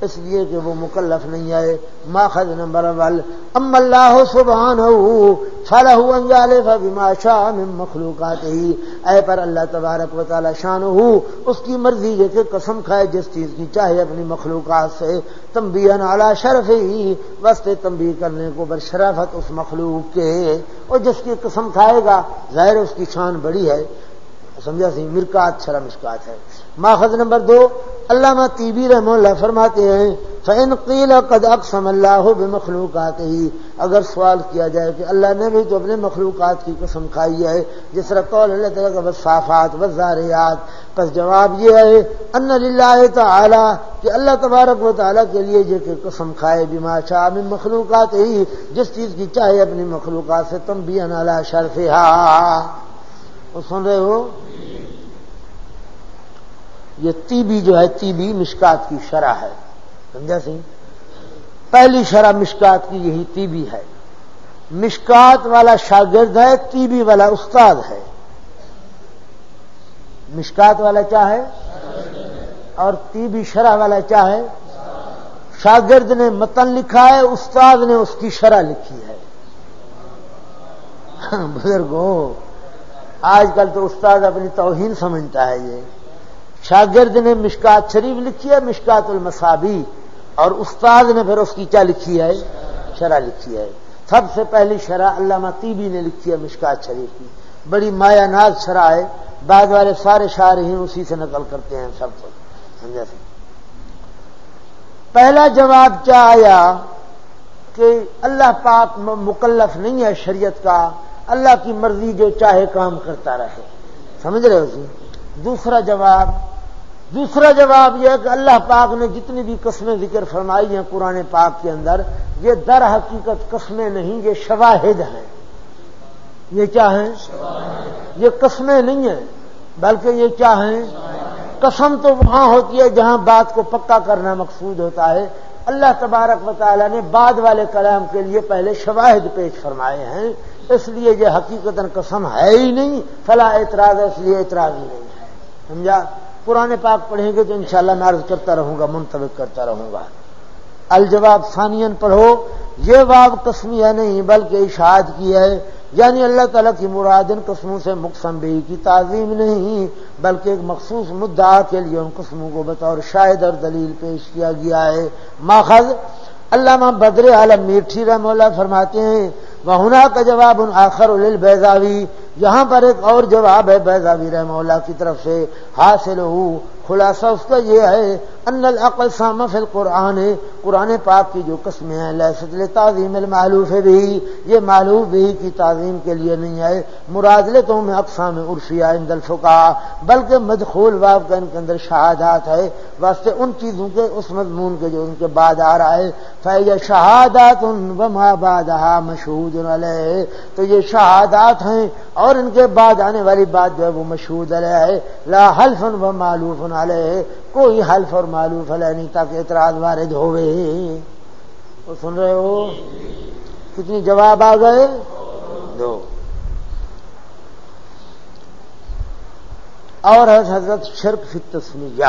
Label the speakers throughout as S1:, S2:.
S1: اس لیے کہ وہ مکلف نہیں آئے۔ ماخذ نمبر اول ام اللہ سبحان شاہ مخلوقات ہی اے پر اللہ تبارک و تعالی شان ہو اس کی مرضی ہے کہ قسم کھائے جس چیز کی چاہے اپنی مخلوقات سے۔ تمبی اعلیٰ شرف ہی وسط تمبی کرنے کو بر شرافت اس مخلوق کے۔ اور جس کی قسم کھائے گا، ظاہر اس کی شان بڑی ہے۔ سمجھا سی، مرکات شرم مشکات ہے ماخذ نمبر دو، علامہ تیبی رحم اللہ فرماتے ہیں فین قیل قد اقسم اللہ بمخلوقات ہی اگر سوال کیا جائے کہ اللہ نے بھی تو اپنے مخلوقات کی قسم کھائی ہے، جس طرح قول اللہ تعالیٰ کا صافات وزاریات۔ پس جواب یہ ہے ان اللہ تعالی کہ اللہ تبارک و تعالیٰ کے لیے جو کہ قسم کھائے بیما شاہ من مخلوقات ہی جس چیز کی چاہے اپنی مخلوقات سے تم بھی انالا شرف سن رہے ہو؟ یہ تیبی جو ہے تیبی مشکات کی شرح ہے۔ سمجھا سی؟ پہلی شرح مشکات کی یہی تیبی ہے۔ مشکات والا شاگرد ہے تیبی والا استاد ہے۔ مشکات والا کیا ہے؟ اور تیبی شرح والا کیا ہے؟ شاگرد نے متن لکھا ہے، استاد نے اس کی شرح لکھی ہے۔ بزرگوں آج کل تو استاد اپنی توہین سمجھتا ہے یہ۔ شاگرد نے مشکات شریف لکھی ہے، مشکات المسابی اور استاد نے پھر اس کی کیا لکھی ہے؟ شرح لکھی ہے۔ سب سے پہلی شرح علامہ تیبی نے لکھی ہے مشکات شریف کی۔ بڑی مایا ناز شرح ہے۔ بعد والے سارے شاعر ہی اسی سے نقل کرتے ہیں سب کو۔ سمجھا سی پہلا جواب کیا آیا کہ اللہ پاک مکلف نہیں ہے شریعت کا۔ اللہ کی مرضی جو چاہے کام کرتا رہے۔ سمجھ رہے ہو جی؟ دوسرا جواب دوسرا جواب یہ ہے کہ اللہ پاک نے جتنی بھی قسمیں ذکر فرمائی ہیں قرآن پاک کے اندر، یہ در حقیقت قسمیں نہیں، یہ شواہد ہیں۔ یہ کیا ہیں؟ یہ قسمیں نہیں ہیں، بلکہ یہ کیا ہیں؟ قسم تو وہاں ہوتی ہے جہاں بات کو پکا کرنا مقصود ہوتا ہے۔ اللہ تبارک و تعالیٰ نے بعد والے کلام کے لیے پہلے شواہد پیش فرمائے ہیں۔ اس لیے یہ حقیقت قسم ہے ہی نہیں، فلا اعتراض ہے، اس لیے اعتراض ہی نہیں ہے۔ سمجھا؟ پرانے پاک پڑھیں گے تو انشاءاللہ شاء نارض کرتا رہوں گا منتخب کرتا رہوں گا۔ الجواب ثانین پڑھو، یہ باب قسمی ہے نہیں، بلکہ اشاعت کی ہے۔ یعنی اللہ تعالیٰ کی مراد ان قسموں سے مقصم بھی کی تعظیم نہیں، بلکہ ایک مخصوص مدعا کے لیے ان قسموں کو بطور شاہد اور دلیل پیش کیا گیا ہے۔ ماخذ علامہ بدر عالم میٹھی رحم اللہ فرماتے ہیں وہ کا جواب ان آخر البیزاوی یہاں پر ایک اور جواب ہے بیزاوی رحم اللہ کی طرف سے حاصل ہو خلاصہ اس کا یہ ہے ان العقل سام فل قرآن قرآن پاک کی جو قسمیں ہیں لہست تعظیم المعلوف بھی یہ معلوف بھی کی تعظیم کے لیے نہیں ہے۔ مراد لے تو میں اقسام عرفیہ ان دلفقا بلکہ مدخول باب کا ان کے اندر شہادات ہے۔ واسطے ان چیزوں کے، اس مضمون کے جو ان کے بعد آ رہا ہے فیض شہادات ان وما بادہ مشہود علیہ تو یہ شہادات ہیں اور ان کے بعد آنے والی بات جو ہے وہ مشہود علیہ ہے۔ لا حلف و معلوف علیہ کوئی حلف اور معلوف علیہ نہیں، تاکہ اعتراض وارد ہوئے۔ وہ سن رہے ہو؟ کتنی جواب آ گئے؟ دو۔ اور ہے حضرت شرک فی تسمیہ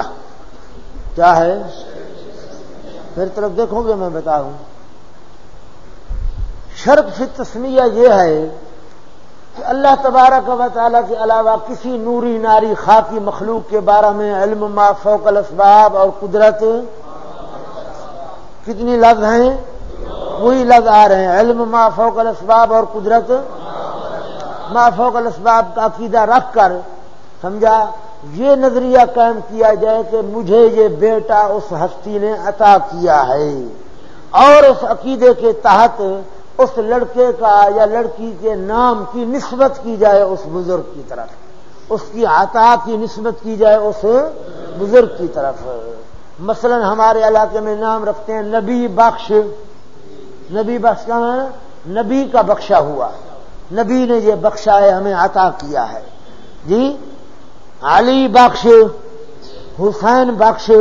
S1: کیا ہے؟ پھر طرف دیکھو گے، میں بتاؤں۔ شرک فی تسمیہ یہ ہے کہ اللہ تبارک و تعالیٰ کے علاوہ کسی نوری ناری خاکی مخلوق کے بارے میں علم، ما، فوق الاسباب اور قدرت کتنی لفظ ہیں؟ وہی لفظ آ رہے ہیں۔ علم، ما، فوق الاسباب اور قدرت ما، فوق الاسباب کا عقیدہ رکھ کر، سمجھا؟ یہ نظریہ قائم کیا جائے کہ مجھے یہ بیٹا اس ہستی نے عطا کیا ہے اور اس عقیدے کے تحت اس لڑکے کا یا لڑکی کے نام کی نسبت کی جائے اس بزرگ کی طرف۔ اس کی عطا کی نسبت کی جائے اس بزرگ کی طرف۔ مثلا ہمارے علاقے میں نام رکھتے ہیں نبی بخش۔ نبی بخش کا نبی کا بخشا ہوا۔ نبی نے یہ بخشا ہے ہمیں عطا کیا ہے۔ جی؟ علی بخش، حسین بخش۔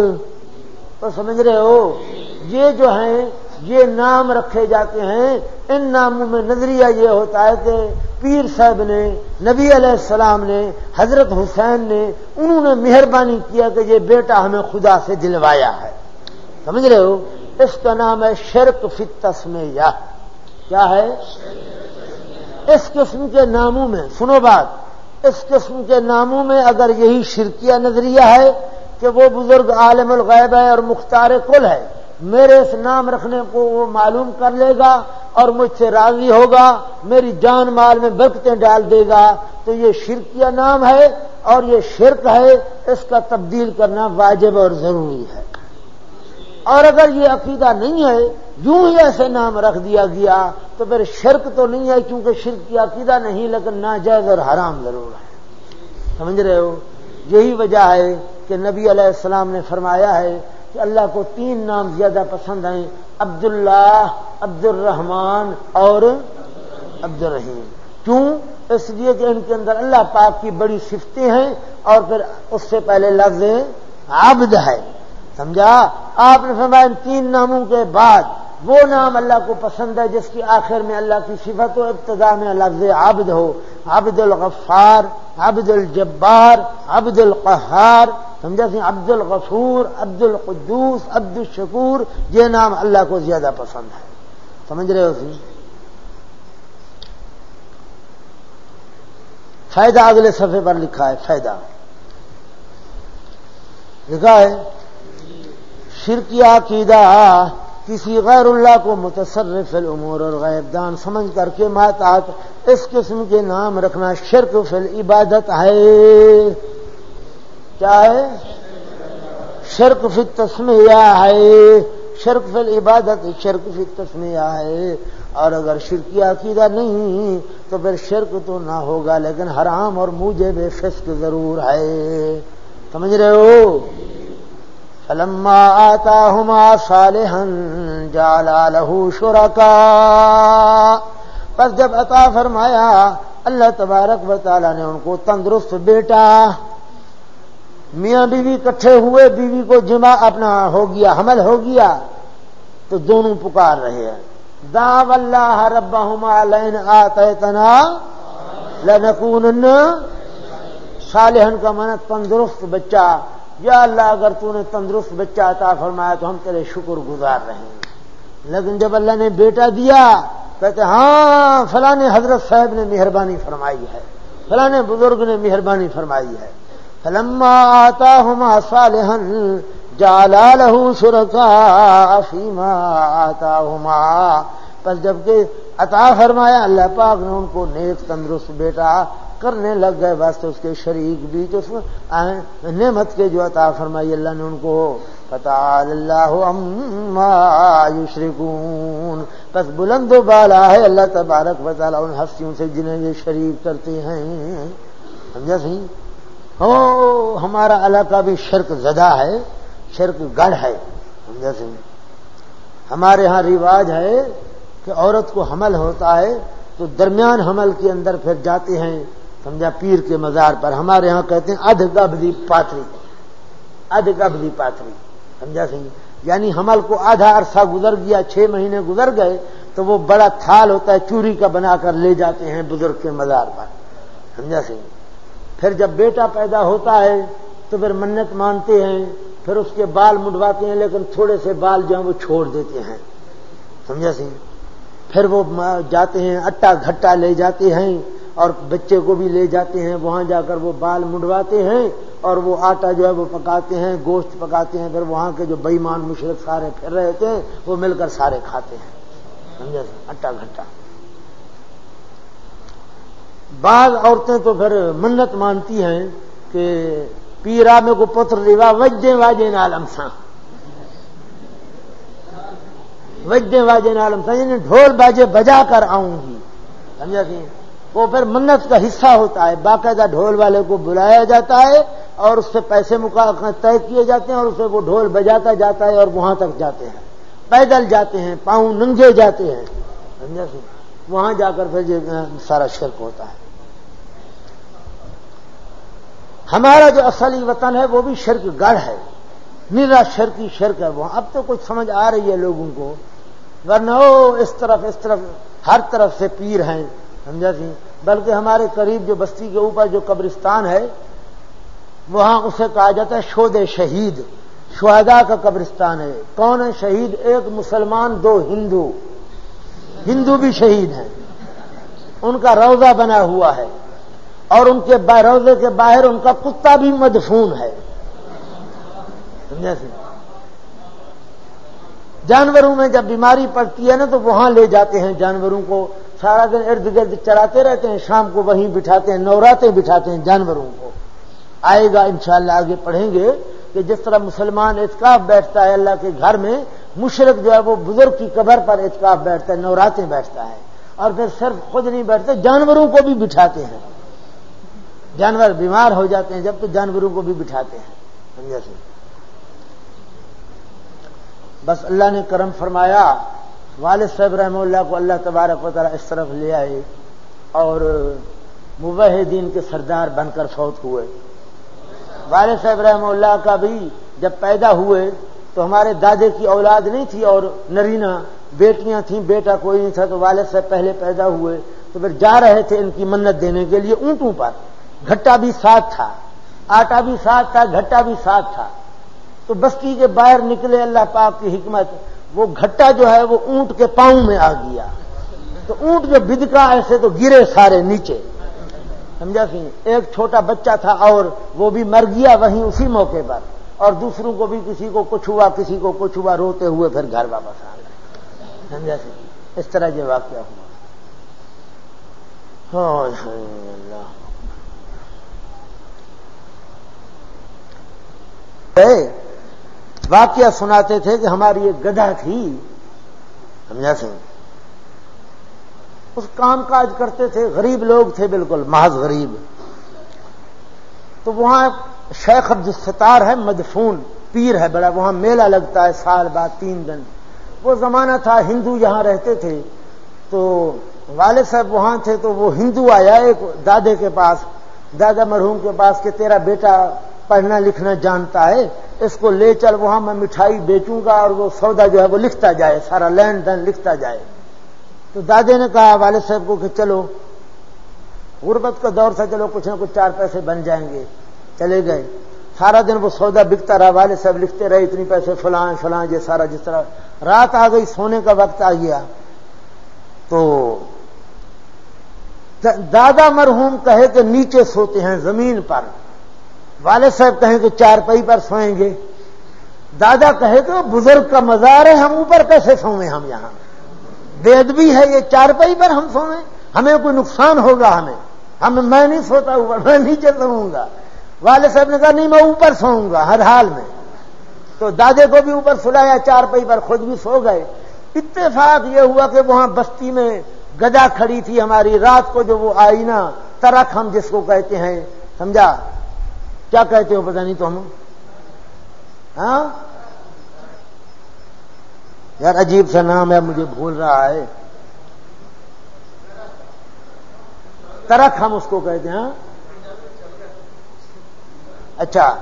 S1: تو سمجھ رہے ہو؟ یہ جو ہیں یہ نام رکھے جاتے ہیں۔ ان ناموں میں نظریہ یہ ہوتا ہے کہ پیر صاحب نے، نبی علیہ السلام نے، حضرت حسین نے، انہوں نے مہربانی کیا کہ یہ بیٹا ہمیں خدا سے دلوایا ہے۔ سمجھ رہے ہو؟ اس کا نام ہے شرک فتس میں یا کیا ہے؟ اس قسم کے ناموں میں، سنو بات، اس قسم کے ناموں میں اگر یہی شرکیہ نظریہ ہے کہ وہ بزرگ عالم الغیب ہے اور مختار کل ہے میرے اس نام رکھنے کو وہ معلوم کر لے گا اور مجھ سے راضی ہوگا، میری جان مال میں برکتیں ڈال دے گا۔ تو یہ شرکیہ نام ہے اور یہ شرک ہے، اس کا تبدیل کرنا واجب اور ضروری ہے۔ اور اگر یہ عقیدہ نہیں ہے، یوں ہی ایسے نام رکھ دیا گیا، تو پھر شرک تو نہیں ہے کیونکہ شرک کی عقیدہ نہیں، لیکن ناجائز اور حرام ضرور ہے۔ سمجھ رہے ہو؟ یہی وجہ ہے کہ نبی علیہ السلام نے فرمایا ہے کہ اللہ کو تین نام زیادہ پسند ہیں عبداللہ عبد الرحمان اور عبد الرحیم کیوں؟ اس لیے کہ ان کے اندر اللہ پاک کی بڑی صفتیں ہیں اور پھر اس سے پہلے لفظ عبد ہے۔ سمجھا؟ آپ نے فرمایا ان تین ناموں کے بعد وہ نام اللہ کو پسند ہے جس کی آخر میں اللہ کی صفت و ابتدا میں لفظ عبد ہو۔ عبد الغفار، عبد الجبار، عبد القہار، سمجھا سی؟ عبد الغفور، عبد القدوس، عبد الشکور، یہ نام اللہ کو زیادہ پسند ہے۔ سمجھ رہے ہو سی؟ فائدہ اگلے صفحے پر لکھا ہے، فائدہ۔ لکھا ہے شرکی عقیدہ کسی غیر اللہ کو متصرف الامور اور غیب دان سمجھ کر کے ماتات اس قسم کے نام رکھنا شرک فی العبادت ہے۔ کیا ہے؟ شرک فی تسمیہ ہے۔ شرک فی العبادت، شرک فی تسمیہ ہے۔ اور اگر شرکی عقیدہ نہیں، تو پھر شرک تو نہ ہوگا، لیکن حرام اور مجھے بے فسق ضرور ہے۔ سمجھ رہے ہو؟ فلما آتاهما صالحا جعل له شركاء پس جب عطا فرمایا، اللہ تبارک و تعالی نے ان کو تندرست بیٹا، میاں بیوی کٹھے ہوئے، بیوی کو جمع اپنا ہو گیا، حمل ہو گیا، تو دونوں پکار رہے ہیں۔ داو اللہ ربہما لین آتیتنا لنکونن صالحن کا من تندرست بچہ۔ یا اللہ اگر تو نے تندرست بچہ عطا فرمایا تو ہم تیرے شکر گزار رہے ہیں لیکن جب اللہ نے بیٹا دیا، کہتے ہاں فلاں حضرت صاحب نے مہربانی فرمائی ہے۔ فلاں بزرگ نے مہربانی فرمائی ہے۔ فلما آتا ہما صالحن جالا لہو سرکا فیما آتا ہما پر جبکہ عطا فرمایا، اللہ پاک نے ان کو نیک تندرست بیٹا کرنے لگ گئے واسطے اس کے شریک بھی جو نعمت کے جو عطا فرمائی، اللہ نے ان کو پتا اللہ یشرکون بس بلند و بالا ہے، اللہ تبارک بطالہ ان ہستیوں سے جنہیں یہ شریک کرتے ہیں۔ سمجھا سی ہو ہاں، ہمارا علاقہ بھی شرک زدہ ہے، شرک گڑھ ہے۔ سمجھا سی ہمارے ہاں رواج ہے کہ عورت کو حمل ہوتا ہے تو درمیان حمل کے اندر پھر جاتے ہیں۔ سمجھا، پیر کے مزار پر۔ ہمارے ہاں کہتے ہیں، ادھ گبدی پاتری۔ ادھ گبدی پاتری۔ سمجھا سی یعنی حمل کو آدھا عرصہ گزر گیا، چھ مہینے گزر گئے، تو وہ بڑا تھال ہوتا ہے، چوری کا بنا کر لے جاتے ہیں بزرگ کے مزار پر۔ سمجھا سی پھر جب بیٹا پیدا ہوتا ہے، تو پھر منت مانتے ہیں، پھر اس کے بال مڈواتے ہیں، لیکن تھوڑے سے بال جو ہیں وہ چھوڑ دیتے ہیں۔ سمجھا سی پھر وہ جاتے ہیں، اٹا گھٹا لے جاتے ہیں اور بچے کو بھی لے جاتے ہیں، وہاں جا کر وہ بال مڈواتے ہیں اور وہ آٹا جو ہے وہ پکاتے ہیں، گوشت پکاتے ہیں، پھر وہاں کے جو بےمان مشرق سارے پھر رہے تھے وہ مل کر سارے کھاتے ہیں۔ سمجھا؟ اٹا گھٹا بعض عورتیں تو پھر منت مانتی ہیں کہ پیرا میں کو پتر ریوا وجے واجے نالم سا وجے واجے نالم سا یعنی ڈھول باجے بجا کر آؤں گی۔ سمجھا کہ وہ پھر منت کا حصہ ہوتا ہے، باقاعدہ ڈھول والے کو بلایا جاتا ہے اور اس سے پیسے طے کیے جاتے ہیں اور اسے وہ ڈھول بجاتا جاتا ہے اور وہاں تک جاتے ہیں۔ پیدل جاتے ہیں، پاؤں ننگے جاتے ہیں۔ سمجھا وہاں جا کر پھر سارا شرک ہوتا ہے۔ ہمارا جو اصلی وطن ہے وہ بھی شرک گڑھ ہے۔ نیرا شرکی شرک ہے وہاں۔ اب تو کچھ سمجھ آ رہی ہے لوگوں کو۔ ورنہ اس طرف اس طرف، ہر طرف سے پیر ہیں۔ سمجھا سی بلکہ ہمارے قریب جو بستی کے اوپر جو قبرستان ہے، وہاں اسے کہا جاتا ہے شود شہید۔ شہدا کا قبرستان ہے۔ کون ہے شہید؟ ایک مسلمان، دو ہندو۔ ہندو بھی شہید ہیں۔ ان کا روزہ بنا ہوا ہے۔ اور ان کے روزے کے باہر ان کا کتا بھی مدفون ہے۔ سمجھا سی جانوروں میں جب بیماری پڑتی ہے نا، تو وہاں لے جاتے ہیں جانوروں کو۔ سارا دن ارد گرد چراتے رہتے ہیں، شام کو وہیں بٹھاتے ہیں نوراتے بٹھاتے ہیں جانوروں کو۔ آئے گا انشاءاللہ آگے پڑھیں گے کہ جس طرح مسلمان اعتکاف بیٹھتا ہے اللہ کے گھر میں، مشرق جو ہے وہ بزرگ کی قبر پر اعتکاف بیٹھتا ہے نوراتے بیٹھتا ہے۔ اور پھر صرف خود نہیں بیٹھتے، جانوروں کو بھی بٹھاتے ہیں۔ جانور بیمار ہو جاتے ہیں جب تو جانوروں کو بھی بٹھاتے ہیں۔ سمجھا سے بس اللہ نے کرم فرمایا والد صاحب رحمہ اللہ کو اللہ تبارک و تعالیٰ اس طرف لے آئے اور مبحدین کے سردار بن کر فوت ہوئے۔ والد صاحب رحمہ اللہ کا بھی جب پیدا ہوئے تو ہمارے دادے کی اولاد نہیں تھی اور نرینا بیٹیاں تھیں، بیٹا کوئی نہیں تھا تو والد صاحب پہلے پیدا ہوئے تو پھر جا رہے تھے ان کی منت دینے کے لیے اونٹوں پر۔ گھٹا بھی ساتھ تھا، آٹا بھی ساتھ تھا، گھٹا بھی ساتھ تھا۔ تو بستی کے باہر نکلے اللہ پاک کی حکمت وہ گھٹا جو ہے وہ اونٹ کے پاؤں میں آ گیا۔ تو اونٹ جو بدکا ایسے تو گرے سارے نیچے۔ سمجھا سی ایک چھوٹا بچہ تھا اور وہ بھی مر گیا وہیں اسی موقع پر۔ اور دوسروں کو بھی کسی کو کچھ ہوا، کسی کو کچھ ہوا، روتے ہوئے پھر گھر واپس آ گئے۔ سمجھا سی اس طرح یہ واقعہ ہوا۔ ہاں، اللہ۔ واقعہ سناتے تھے کہ ہماری ایک گدھا تھی، سمجھا سی اس کام کاج کرتے تھے، غریب لوگ تھے بالکل، محض غریب۔ تو وہاں شیخ عبد الستار ہے، مدفون پیر ہے، بڑا وہاں میلہ لگتا ہے سال بعد، تین دن۔ وہ زمانہ تھا، ہندو یہاں رہتے تھے۔ تو والد صاحب وہاں تھے، تو وہ ہندو آیا ایک دادے کے پاس۔ دادا مرحوم کے پاس کہ تیرا بیٹا پڑھنا لکھنا جانتا ہے۔ اس کو لے چل، وہاں میں مٹھائی بیچوں گا اور وہ سودا جو ہے وہ لکھتا جائے، سارا لینڈ دین لکھتا جائے۔ تو دادے نے کہا، والد صاحب کو کہ چلو، غربت کا دور تھا، چلو کچھ نہ کچھ چار پیسے بن جائیں گے۔ چلے گئے۔ سارا دن وہ سودا بکتا رہا، والد صاحب لکھتے رہے، اتنی پیسے فلاں فلاں یہ سارا جس طرح۔ رات آ گئی، سونے کا وقت آ گیا۔ تو دادا مرحوم کہے کہ نیچے سوتے ہیں زمین پر۔ والد صاحب کہیں کہ چار پئی پر سوئیں گے۔ دادا کہے کہ بزرگ کا مزار ہے، ہم اوپر کیسے سوئیں ہم یہاں؟ بید بھی ہے یہ چار پئی پر ہم سوئیں۔ ہمیں کوئی نقصان ہوگا ہمیں؟ ہم میں نہیں سوتا اوپر میں نیچے سوؤں گا۔ والد صاحب نے کہا، نہیں، میں اوپر سوؤں گا ہر حال میں۔ تو دادے کو بھی اوپر سلایا، چار پئی پر خود بھی سو گئے۔ اتفاق یہ ہوا کہ وہاں بستی میں گدا کھڑی تھی ہماری، رات کو جو وہ آئی نا ترک ہم جس کو کہتے ہیں، سمجھا؟ کیا کہتے ہو پتہ نہیں تو ہم ہاں؟ یار عجیب سا نام ہے، مجھے بھول رہا ہے۔ ترک ہم اس کو کہتے ہیں ہاں؟ اچھا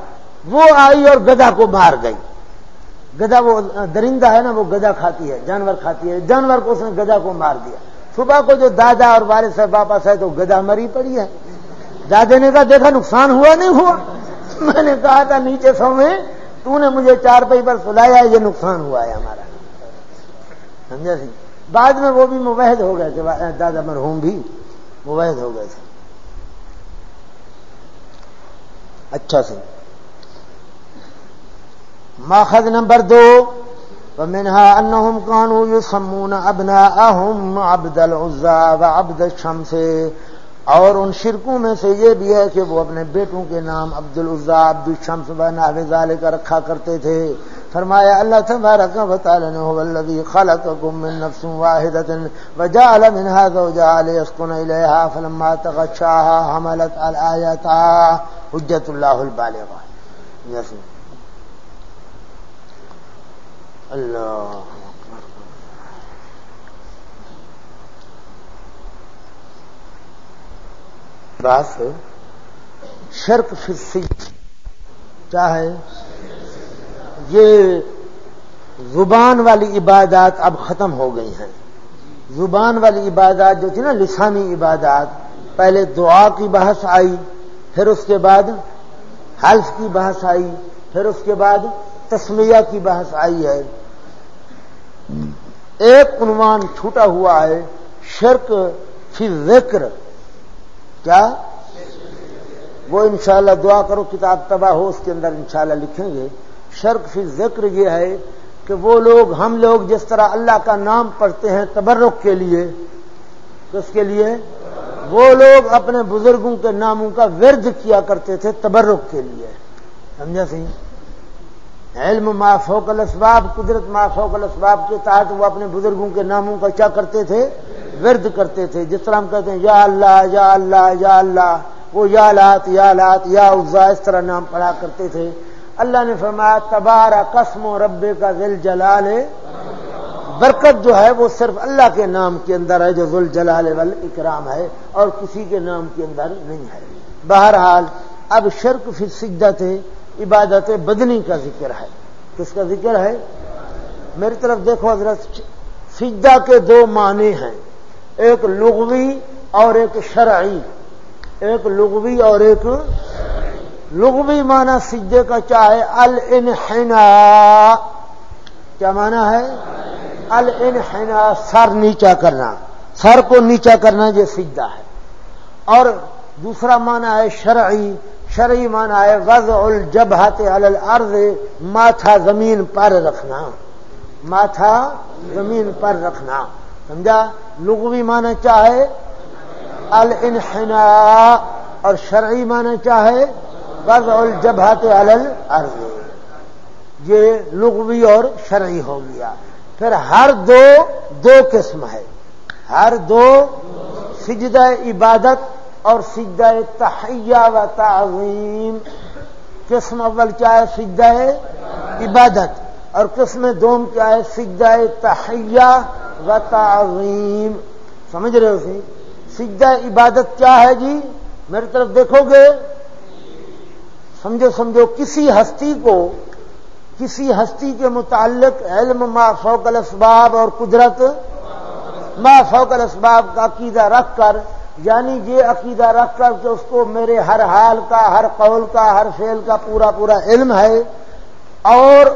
S1: وہ آئی اور گدا کو مار گئی۔ گدا وہ درندہ ہے نا، وہ گدا کھاتی ہے، جانور کھاتی ہے۔ جانور کو اس نے گدا کو مار دیا۔ صبح کو جو دادا اور والد صاحب واپس ہے تو گدا مری پڑی ہے۔ دادے نے کہا، دیکھا نقصان ہوا نہیں ہوا؟ میں نے کہا تھا نیچے سو میں تو نے مجھے چار پہ پر سلایا، یہ نقصان ہوا ہے ہمارا۔ سمجھا سی؟ بعد میں وہ بھی مبحد ہو گئے تھے دادا مرحوم بھی مبحد ہو گئے تھے۔ اچھا سی۔ ماخذ نمبر دو ومنها انهم كانوا يسمون ابناءهم عبد العزى وعبد الشمس۔ اور ان شرکوں میں سے یہ بھی ہے کہ وہ اپنے بیٹوں کے نام عبد العزا عبد الشمس بن ناوزال کا رکھا کرتے تھے۔ فرمایا، اللہ تبارک و تعالی نے، هو الذي خلقكم من نفس واحده وجعل منها زوجها ليسكن اليها فلما تغشاها حملت الايات حجت الله البالغه اللہ بات شرک فسی کیا ہے یہ زبان والی عبادات اب ختم ہو گئی ہیں۔ زبان والی عبادات جو تھی نا، لسانی عبادات، پہلے دعا کی بحث آئی، پھر اس کے بعد حلف کی بحث آئی، پھر اس کے بعد تسمیہ کی بحث آئی ہے۔ ایک عنوان چھوٹا ہوا ہے، شرک فی ذکر کیا؟ وہ انشاءاللہ دعا کرو، کتاب تباہ ہو، اس کے اندر انشاءاللہ لکھیں گے۔ شرک فی ذکر یہ ہے کہ وہ لوگ، ہم لوگ جس طرح اللہ کا نام پڑھتے ہیں تبرک کے لیے، کس کے لیے؟ وہ لوگ اپنے بزرگوں کے ناموں کا ورد کیا کرتے تھے تبرک کے لیے۔ سمجھا سی علم ما فوق الاسباب، قدرت ما فوق الاسباب کے تحت وہ اپنے بزرگوں کے ناموں کا کیا کرتے تھے، ورد کرتے تھے، جس طرح ہم کہتے ہیں، یا اللہ یا اللہ یا اللہ، وہ یا لات یا لات، یا عزا، اس طرح نام پڑھا کرتے تھے۔ اللہ نے فرمایا تبارہ قسم و ربے کا دل جلال، برکت جو ہے وہ صرف اللہ کے نام کے اندر ہے، جو ذل جلال اکرام ہے، اور کسی کے نام کے اندر نہیں ہے۔ بہرحال، اب شرک فی سجدت ہے عبادت بدنی کا ذکر ہے۔ کس کا ذکر ہے؟ میری طرف دیکھو حضرت، سجدہ کے دو معنی ہیں۔ ایک لغوی اور ایک شرعی۔ ایک لغوی اور ایک لغوی معنی سجدے کا چاہے الانحنا کیا معنی ہے؟ الانحنا سر نیچا کرنا۔ سر کو نیچا کرنا یہ سجدہ ہے۔ اور دوسرا معنی ہے شرعی۔ شرعی معنی ہے وز الجبہت الارض، ماتھا زمین پر رکھنا۔ ماتھا زمین پر رکھنا۔ سمجھا؟ لغوی معنی چاہے الانحنا اور شرعی معنی چاہے وز الجبہت الارض۔ یہ لغوی اور شرعی ہو گیا۔ پھر ہر دو دو قسم ہے۔ ہر دو سجدہ عبادت اور سجدہ تحیہ و تعظیم. قسم اول کیا ہے؟ سجدہ عبادت. اور قسم دوم کیا ہے؟ سجدہ تحیہ و تعظیم. سمجھ رہے ہو سی سجدہ عبادت کیا ہے جی؟ میری طرف دیکھو گے. سمجھو سمجھو، کسی ہستی کو، کسی ہستی کے متعلق علم ما فوق الاسباب اور قدرت ما فوق الاسباب کا عقیدہ رکھ کر یعنی یہ عقیدہ رکھ کر کہ اس کو میرے ہر حال کا، ہر قول کا، ہر فعل کا پورا پورا علم ہے۔ اور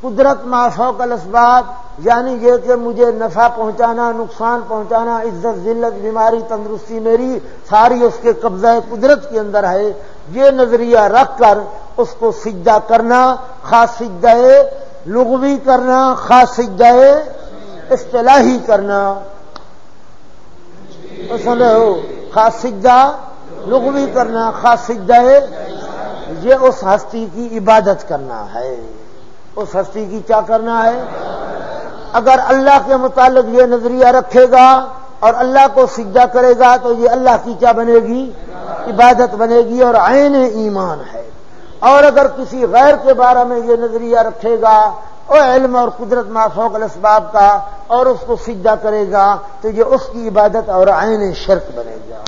S1: قدرت ما فوق الاسباب یعنی یہ کہ مجھے نفع پہنچانا، نقصان پہنچانا، عزت، ذلت، بیماری، تندرستی میری ساری اس کے قبضہ قدرت کے اندر ہے۔ یہ نظریہ رکھ کر اس کو سجدہ کرنا، خاص سجدہ لغوی کرنا، خاص سجدہ اصطلاحی کرنا۔ سن ہو، خاص سجدہ، لغوی کرنا، خاص سجدہ یہ اس ہستی کی عبادت کرنا ہے۔ اس ہستی کی کیا کرنا ہے؟ اگر اللہ کے متعلق یہ نظریہ رکھے گا اور اللہ کو سجدہ کرے گا تو یہ اللہ کی کیا بنے گی؟ عبادت بنے گی اور عین ایمان ہے۔ اور اگر کسی غیر کے بارے میں یہ نظریہ رکھے گا اور علم اور قدرت مافوق الاسباب کا اور اس کو سجدہ کرے گا تو یہ اس کی عبادت اور عین شرک بنے گا۔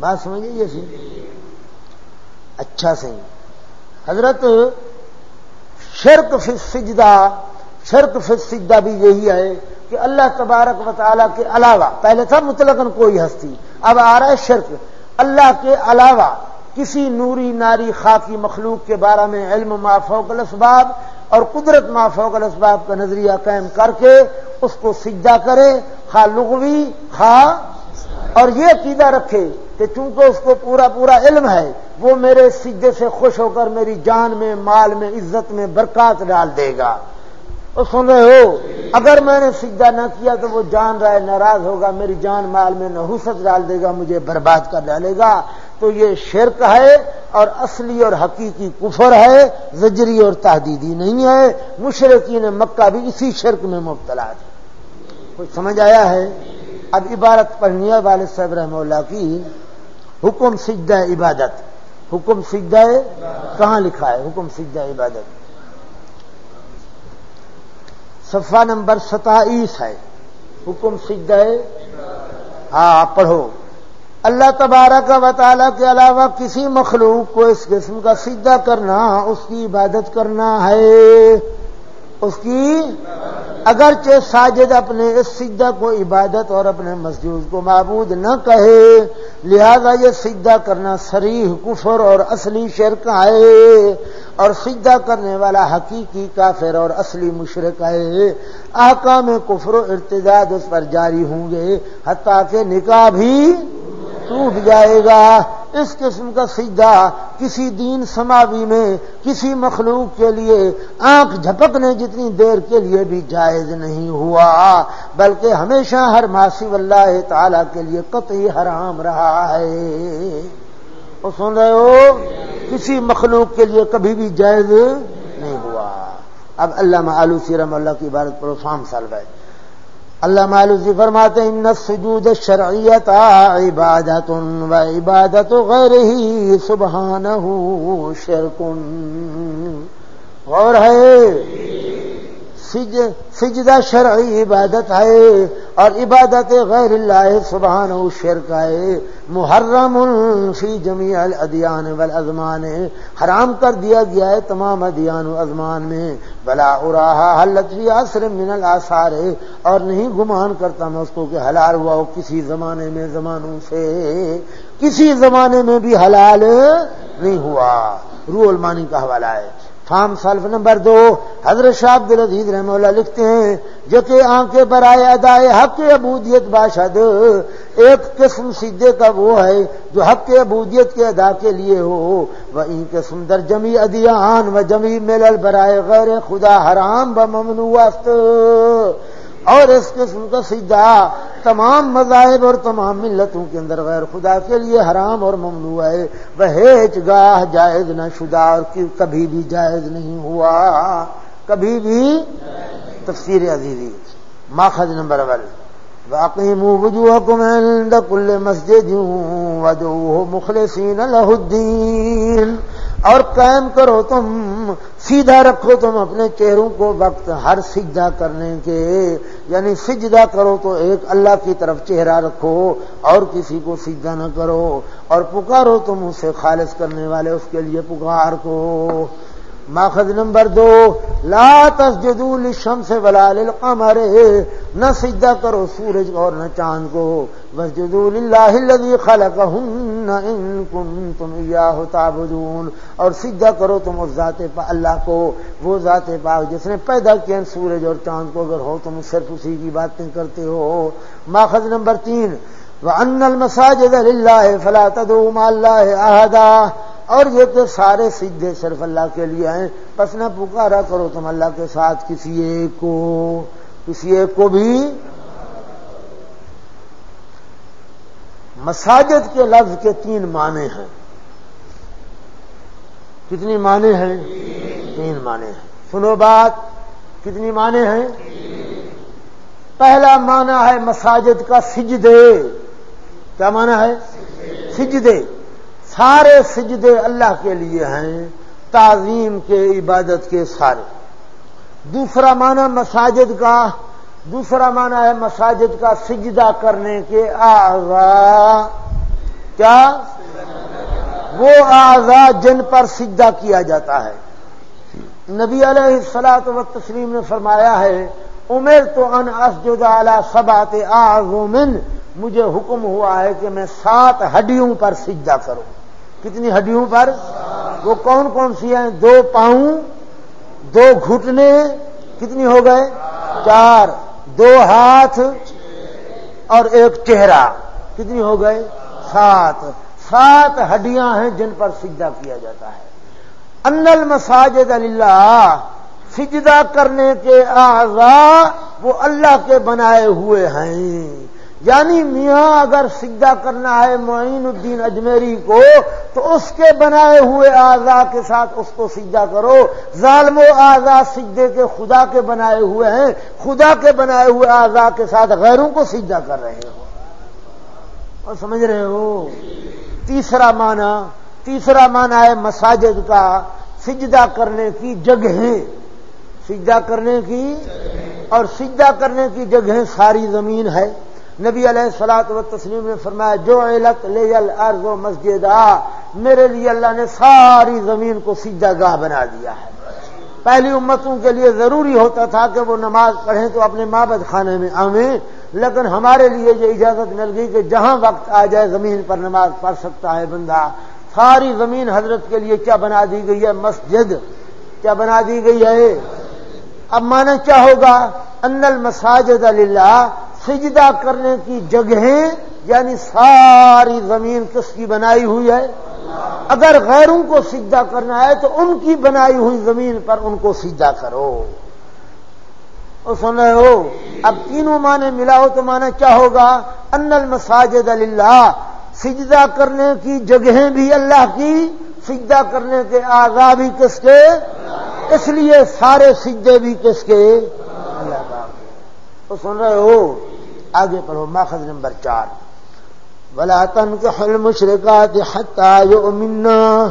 S1: بات سمجھے یہ سی اچھا صحیح۔ حضرت شرک فی سجدہ، شرک فی سجدہ بھی یہی ہے کہ اللہ تبارک و تعالیٰ کے علاوہ، پہلے تھا مطلقاً کوئی ہستی، اب آ رہا ہے شرک۔ اللہ کے علاوہ کسی نوری ناری خاکی مخلوق کے بارے میں علم مافوق الاسباب اور قدرت مافوق الاسباب کا نظریہ قائم کر کے اس کو سجدہ کرے خا لغوی خا اور یہ عقیدہ رکھے کہ چونکہ اس کو پورا پورا علم ہے، وہ میرے سجدے سے خوش ہو کر میری جان میں، مال میں، عزت میں برکات ڈال دے گا۔ سن رہے ہو؟ اگر میں نے سجدہ نہ کیا تو وہ جان رہا ہے ناراض ہوگا، میری جان مال میں نحوست ڈال دے گا، مجھے برباد کر ڈالے گا۔ تو یہ شرک ہے اور اصلی اور حقیقی کفر ہے، زجری اور تحدیدی نہیں ہے۔ مشرقین مکہ بھی اسی شرک میں مبتلا تھے۔ کچھ سمجھ آیا ہے؟ اب عبارت پڑھنی ہے والد صاحب رحمہ اللہ کی۔ حکم سجدہ عبادت۔ حکم سجدہ کہاں لکھا ہے؟ حکم سجدہ عبادت۔ صفحہ نمبر ستائیس ہے۔ حکم سجدہ ہاں پڑھو۔ اللہ تبارہ کا وطالعہ کے علاوہ کسی مخلوق کو اس قسم کا سجدہ کرنا، اس کی عبادت کرنا ہے۔ اس کی اگرچہ ساجد اپنے اس سجدہ کو عبادت اور اپنے مسجد کو معبود نہ کہے، لہذا یہ سجدہ کرنا سریح کفر اور اصلی شرک ہے۔ اور سجدہ کرنے والا حقیقی کافر اور اصلی مشرق ہے۔ آکام کفر و ارتداد اس پر جاری ہوں گے، حتیٰ کہ نکاح بھی ٹوٹ جائے گا، اس قسم کا سجدہ کسی دین سماوی میں، کسی مخلوق کے لیے آنکھ جھپکنے جتنی دیر کے لیے بھی جائز نہیں ہوا، بلکہ ہمیشہ ہر ماسی اللہ تعالی کے لیے قطعی حرام رہا ہے۔ وہ سن رہے ہو؟ کسی مخلوق کے لیے کبھی بھی جائز نہیں ہوا۔ اب اللہ آلو سیرم اللہ کی عبارت پر فام سال بھائی اللہ معلوسی فرماتے ان سجود شرعیت عبادت و عبادت غیر ہی سبحان شرکن غور ہے سجدہ شرعی عبادت ہے اور عبادت غیر اللہ سبحان شرک ہے محرم فی جمیع الادیان والازمان۔ حرام کر دیا گیا ہے تمام ادیان و ازمان میں۔ بلا اراہا حلت فی عصر من الاثار اور نہیں گمان کرتا میں اس کو کہ حلال ہوا ہو کسی زمانے میں زمانوں سے۔ کسی زمانے میں بھی حلال نہیں ہوا۔ روح المانی کا حوالہ ہے۔ فام سلف نمبر دو، حضرت شاہ عبد العزیز رحمہ اللہ لکھتے ہیں، جو کہ آنکھیں برائے ادائے حق ابودیت باشد، ایک قسم سیدھے کا وہ ہے جو حق ابودیت کے ادا کے لیے ہو وہ ان قسم در جمی ادیان و جمی ملل برائے غیر خدا حرام بمنوست ممنوع اور اس قسم کا سیدھا تمام مذاہب اور تمام ملتوں کے اندر غیر خدا کے لیے حرام اور ممنوع ہے۔ وہ گاہ جائز نہ شدہ اور کبھی بھی جائز نہیں ہوا۔ کبھی بھی تفسیر عزیزی۔ ماخذ نمبر اول۔ واقعی عند کل مسجد مخلصین الدین۔ اور قائم کرو تم، سیدھا رکھو تم اپنے چہروں کو وقت ہر سجدہ کرنے کے یعنی سجدہ کرو تو ایک اللہ کی طرف چہرہ رکھو اور کسی کو سجدہ نہ کرو اور پکارو تم اسے خالص کرنے والے، اس کے لیے پکار کو۔ ماخذ نمبر دو، لا تسجدوا للشمس ولا للقمر، نہ سجدہ کرو سورج اور نہ چاند کو۔ وسجدوا للہ الذي خلقهن ان كنتم اياه تعبدون۔ اور سجدہ کرو تم اس ذات پا اللہ کو، وہ ذات پاک جس نے پیدا کیا سورج اور چاند کو۔ اگر ہو تم صرف اسی کی باتیں کرتے ہو۔ ماخذ نمبر تین وان المساجد لله فلا تدعوا مع الله احدا اور یہ کہ سارے سجدے صرف اللہ کے لیے ہیں۔ پس نہ پکارا کرو تم اللہ کے ساتھ کسی ایک کو۔ کسی ایک کو بھی۔ مساجد کے لفظ کے تین معنی ہیں۔ کتنی معنی ہیں؟ تین معنی ہیں۔ سنو بات، کتنی معنی ہیں؟ پہلا معنی ہے مساجد کا سجدے۔ کیا معنی ہے؟ سجدے۔ سارے سجدے اللہ کے لیے ہیں، تعظیم کے، عبادت کے سارے۔ دوسرا معنی مساجد کا، دوسرا معنی ہے مساجد کا سجدہ کرنے کے آغا۔ کیا؟ وہ آغا جن پر سجدہ کیا جاتا ہے۔ نبی علیہ السلاط و تسلیم نے فرمایا ہے عمر تو ان اسجد اعلی سبات آغومن مجھے حکم ہوا ہے کہ میں سات ہڈیوں پر سجدہ کروں۔ کتنی ہڈیوں پر؟ وہ کون کون سی ہیں؟ دو پاؤں، دو گھٹنے، کتنی ہو گئے؟ چار۔ دو ہاتھ اور ایک چہرہ، کتنی ہو گئے؟ سات۔ سات ہڈیاں ہیں جن پر سجدہ کیا جاتا ہے۔ انل مساجد اللہ سجدہ کرنے کے اعضاء وہ اللہ کے بنائے ہوئے ہیں۔ یعنی میاں اگر سجدہ کرنا ہے معین الدین اجمیری کو، تو اس کے بنائے ہوئے آزا کے ساتھ اس کو سجدہ کرو۔ ظالم و آزا سجدے کے خدا کے بنائے ہوئے ہیں۔ خدا کے بنائے ہوئے آزا کے ساتھ غیروں کو سجدہ کر رہے ہو۔ اور سمجھ رہے ہو؟ تیسرا معنی تیسرا معنی ہے مساجد کا سجدہ کرنے کی جگہیں۔ سجدہ کرنے کی اور سجدہ کرنے کی جگہیں ساری زمین ہے۔ نبی علیہ السلاط و تسلیم نے فرمایا جو علت لے ارض و مسجد میرے لیے اللہ نے ساری زمین کو سجدہ گاہ بنا دیا ہے۔ پہلی امتوں کے لیے ضروری ہوتا تھا کہ وہ نماز پڑھیں تو اپنے مابد خانے میں آویں لیکن ہمارے لیے یہ اجازت مل گئی کہ جہاں وقت آ جائے زمین پر نماز پڑھ سکتا ہے بندہ۔ ساری زمین حضرت کے لیے کیا بنا دی گئی ہے؟ مسجد۔ کیا بنا دی گئی ہے؟ اب مانا کیا ہوگا؟ ان المساجد اللہ سجدہ کرنے کی جگہیں یعنی ساری زمین کس کی بنائی ہوئی ہے؟ اگر غیروں کو سجدہ کرنا ہے تو ان کی بنائی ہوئی زمین پر ان کو سجدہ کرو۔ سن رہے ہو؟ اب تینوں معنی ملا ہو تو مانا کیا ہوگا؟ ان المساجد اللہ سجدہ کرنے کی جگہیں بھی اللہ کی، سجدہ کرنے کے آگاہ بھی کس کے؟ اس لیے سارے سجدے بھی کس کے؟ اللہ کا تو سن رہے ہو؟ آگے پڑھو، ماخذ نمبر چار۔ بلا تن کے حل مشرقات منا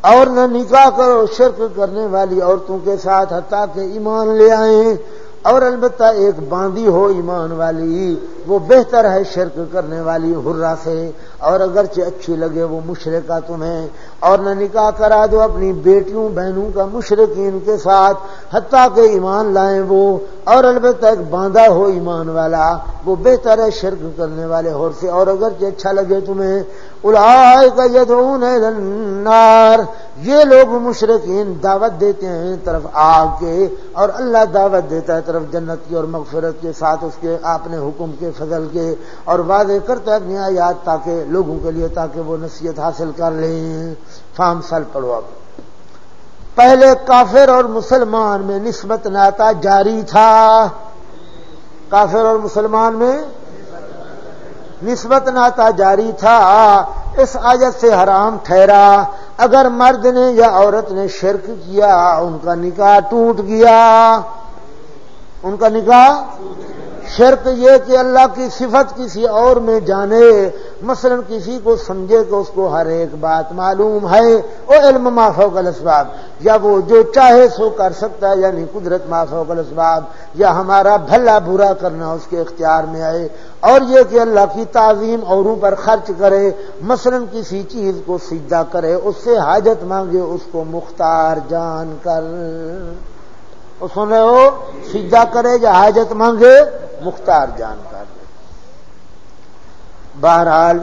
S1: اور نہ نکاح کرو، شرک کرنے والی عورتوں کے ساتھ حتیٰ کہ ایمان لے آئیں۔ اور البتہ ایک باندھی ہو ایمان والی، وہ بہتر ہے شرک کرنے والی ہررا سے۔ اور اگرچہ اچھی لگے وہ مشرقہ تمہیں، اور نہ نکاح کرا دو اپنی بیٹیوں، بہنوں کا مشرقین کے ساتھ، حتیٰ کہ ایمان لائیں وہ، اور البتہ ایک باندھا ہو ایمان والا، وہ بہتر ہے شرک کرنے والے ہور سے، اور اگرچہ اچھا لگے تمہیں النار، یہ لوگ مشرقین دعوت دیتے ہیں طرف آگ کے، اور اللہ دعوت دیتا ہے طرف جنت کی اور مغفرت کے ساتھ اس کے، اپنے حکم کے، فضل کے، اور واضح کرتا ہے اپنی آیات تاکہ لوگوں کے لیے تاکہ وہ نصیحت حاصل کر لیں۔ فام سال پڑھو اب۔ پہلے کافر اور مسلمان میں نسبت ناتا جاری تھا۔ کافر اور مسلمان میں نسبت ناتا جاری تھا۔ اس آیت سے حرام ٹھہرا۔ اگر مرد نے یا عورت نے شرک کیا، ان کا نکاح ٹوٹ گیا۔ ان کا نکاح شرط یہ کہ اللہ کی صفت کسی اور میں جانے۔ مثلا کسی کو سمجھے کہ اس کو ہر ایک بات معلوم ہے، وہ علم معافو کا اسباب یا وہ جو چاہے سو کر سکتا ہے یعنی قدرت معافو کا اسباب یا ہمارا بھلا برا کرنا اس کے اختیار میں آئے۔ اور یہ کہ اللہ کی تعظیم اوروں پر خرچ کرے، مثلا کسی چیز کو سجدہ کرے، اس سے حاجت مانگے، اس کو مختار جان کر۔ سن رہے ہو؟ سجدہ کرے یا حاجت مانگے، مختار جان کر۔ بہرحال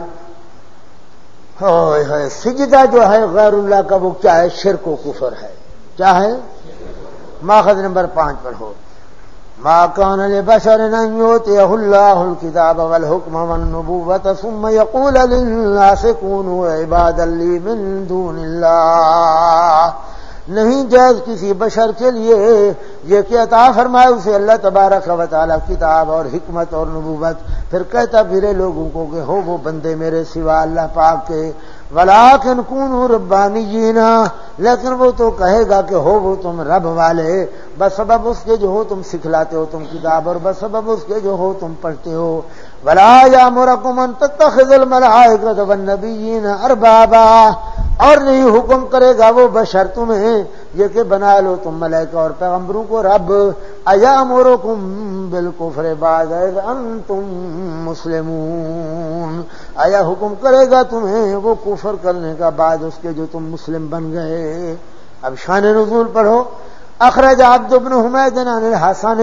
S1: سجدہ جو ہے غیر اللہ کا، وہ کیا ہے؟ شرک و کفر ہے۔ کیا ہے؟ ماخذ نمبر پانچ پر ہو۔ ما كان لبشر ان يؤتيه الله الكتاب والحكم والنبوة ثم يقول للناس كونوا عبادا لي من دون الله نہیں جائز کسی بشر کے لیے یہ کہ عطا فرمائے اسے اللہ تبارک و تعالی کتاب اور حکمت اور نبوت۔ پھر کہتا پھرے لوگوں کو کہ ہو وہ بندے میرے سوا اللہ پاک کے۔ ولاکن کون ربانی جینا لیکن وہ تو کہے گا کہ ہو وہ تم رب والے۔ بس سبب اس کے جو ہو تم سکھلاتے ہو تم کتاب اور بس سبب اس کے جو ہو تم پڑھتے ہو۔ ولا یا مرکمن تخل ملائے نبی اربابا اور نہیں حکم کرے گا وہ بشر تمہیں یہ کہ بنا لو تم ملائکہ اور پیغمبروں کو رب۔ ایا مورو کم بالکل تم مسلم آیا حکم کرے گا تمہیں وہ کفر کرنے کا بعد اس کے جو تم مسلم بن گئے۔ اب شان نزول پڑھو۔ اخرج عبد ابن حمید حسن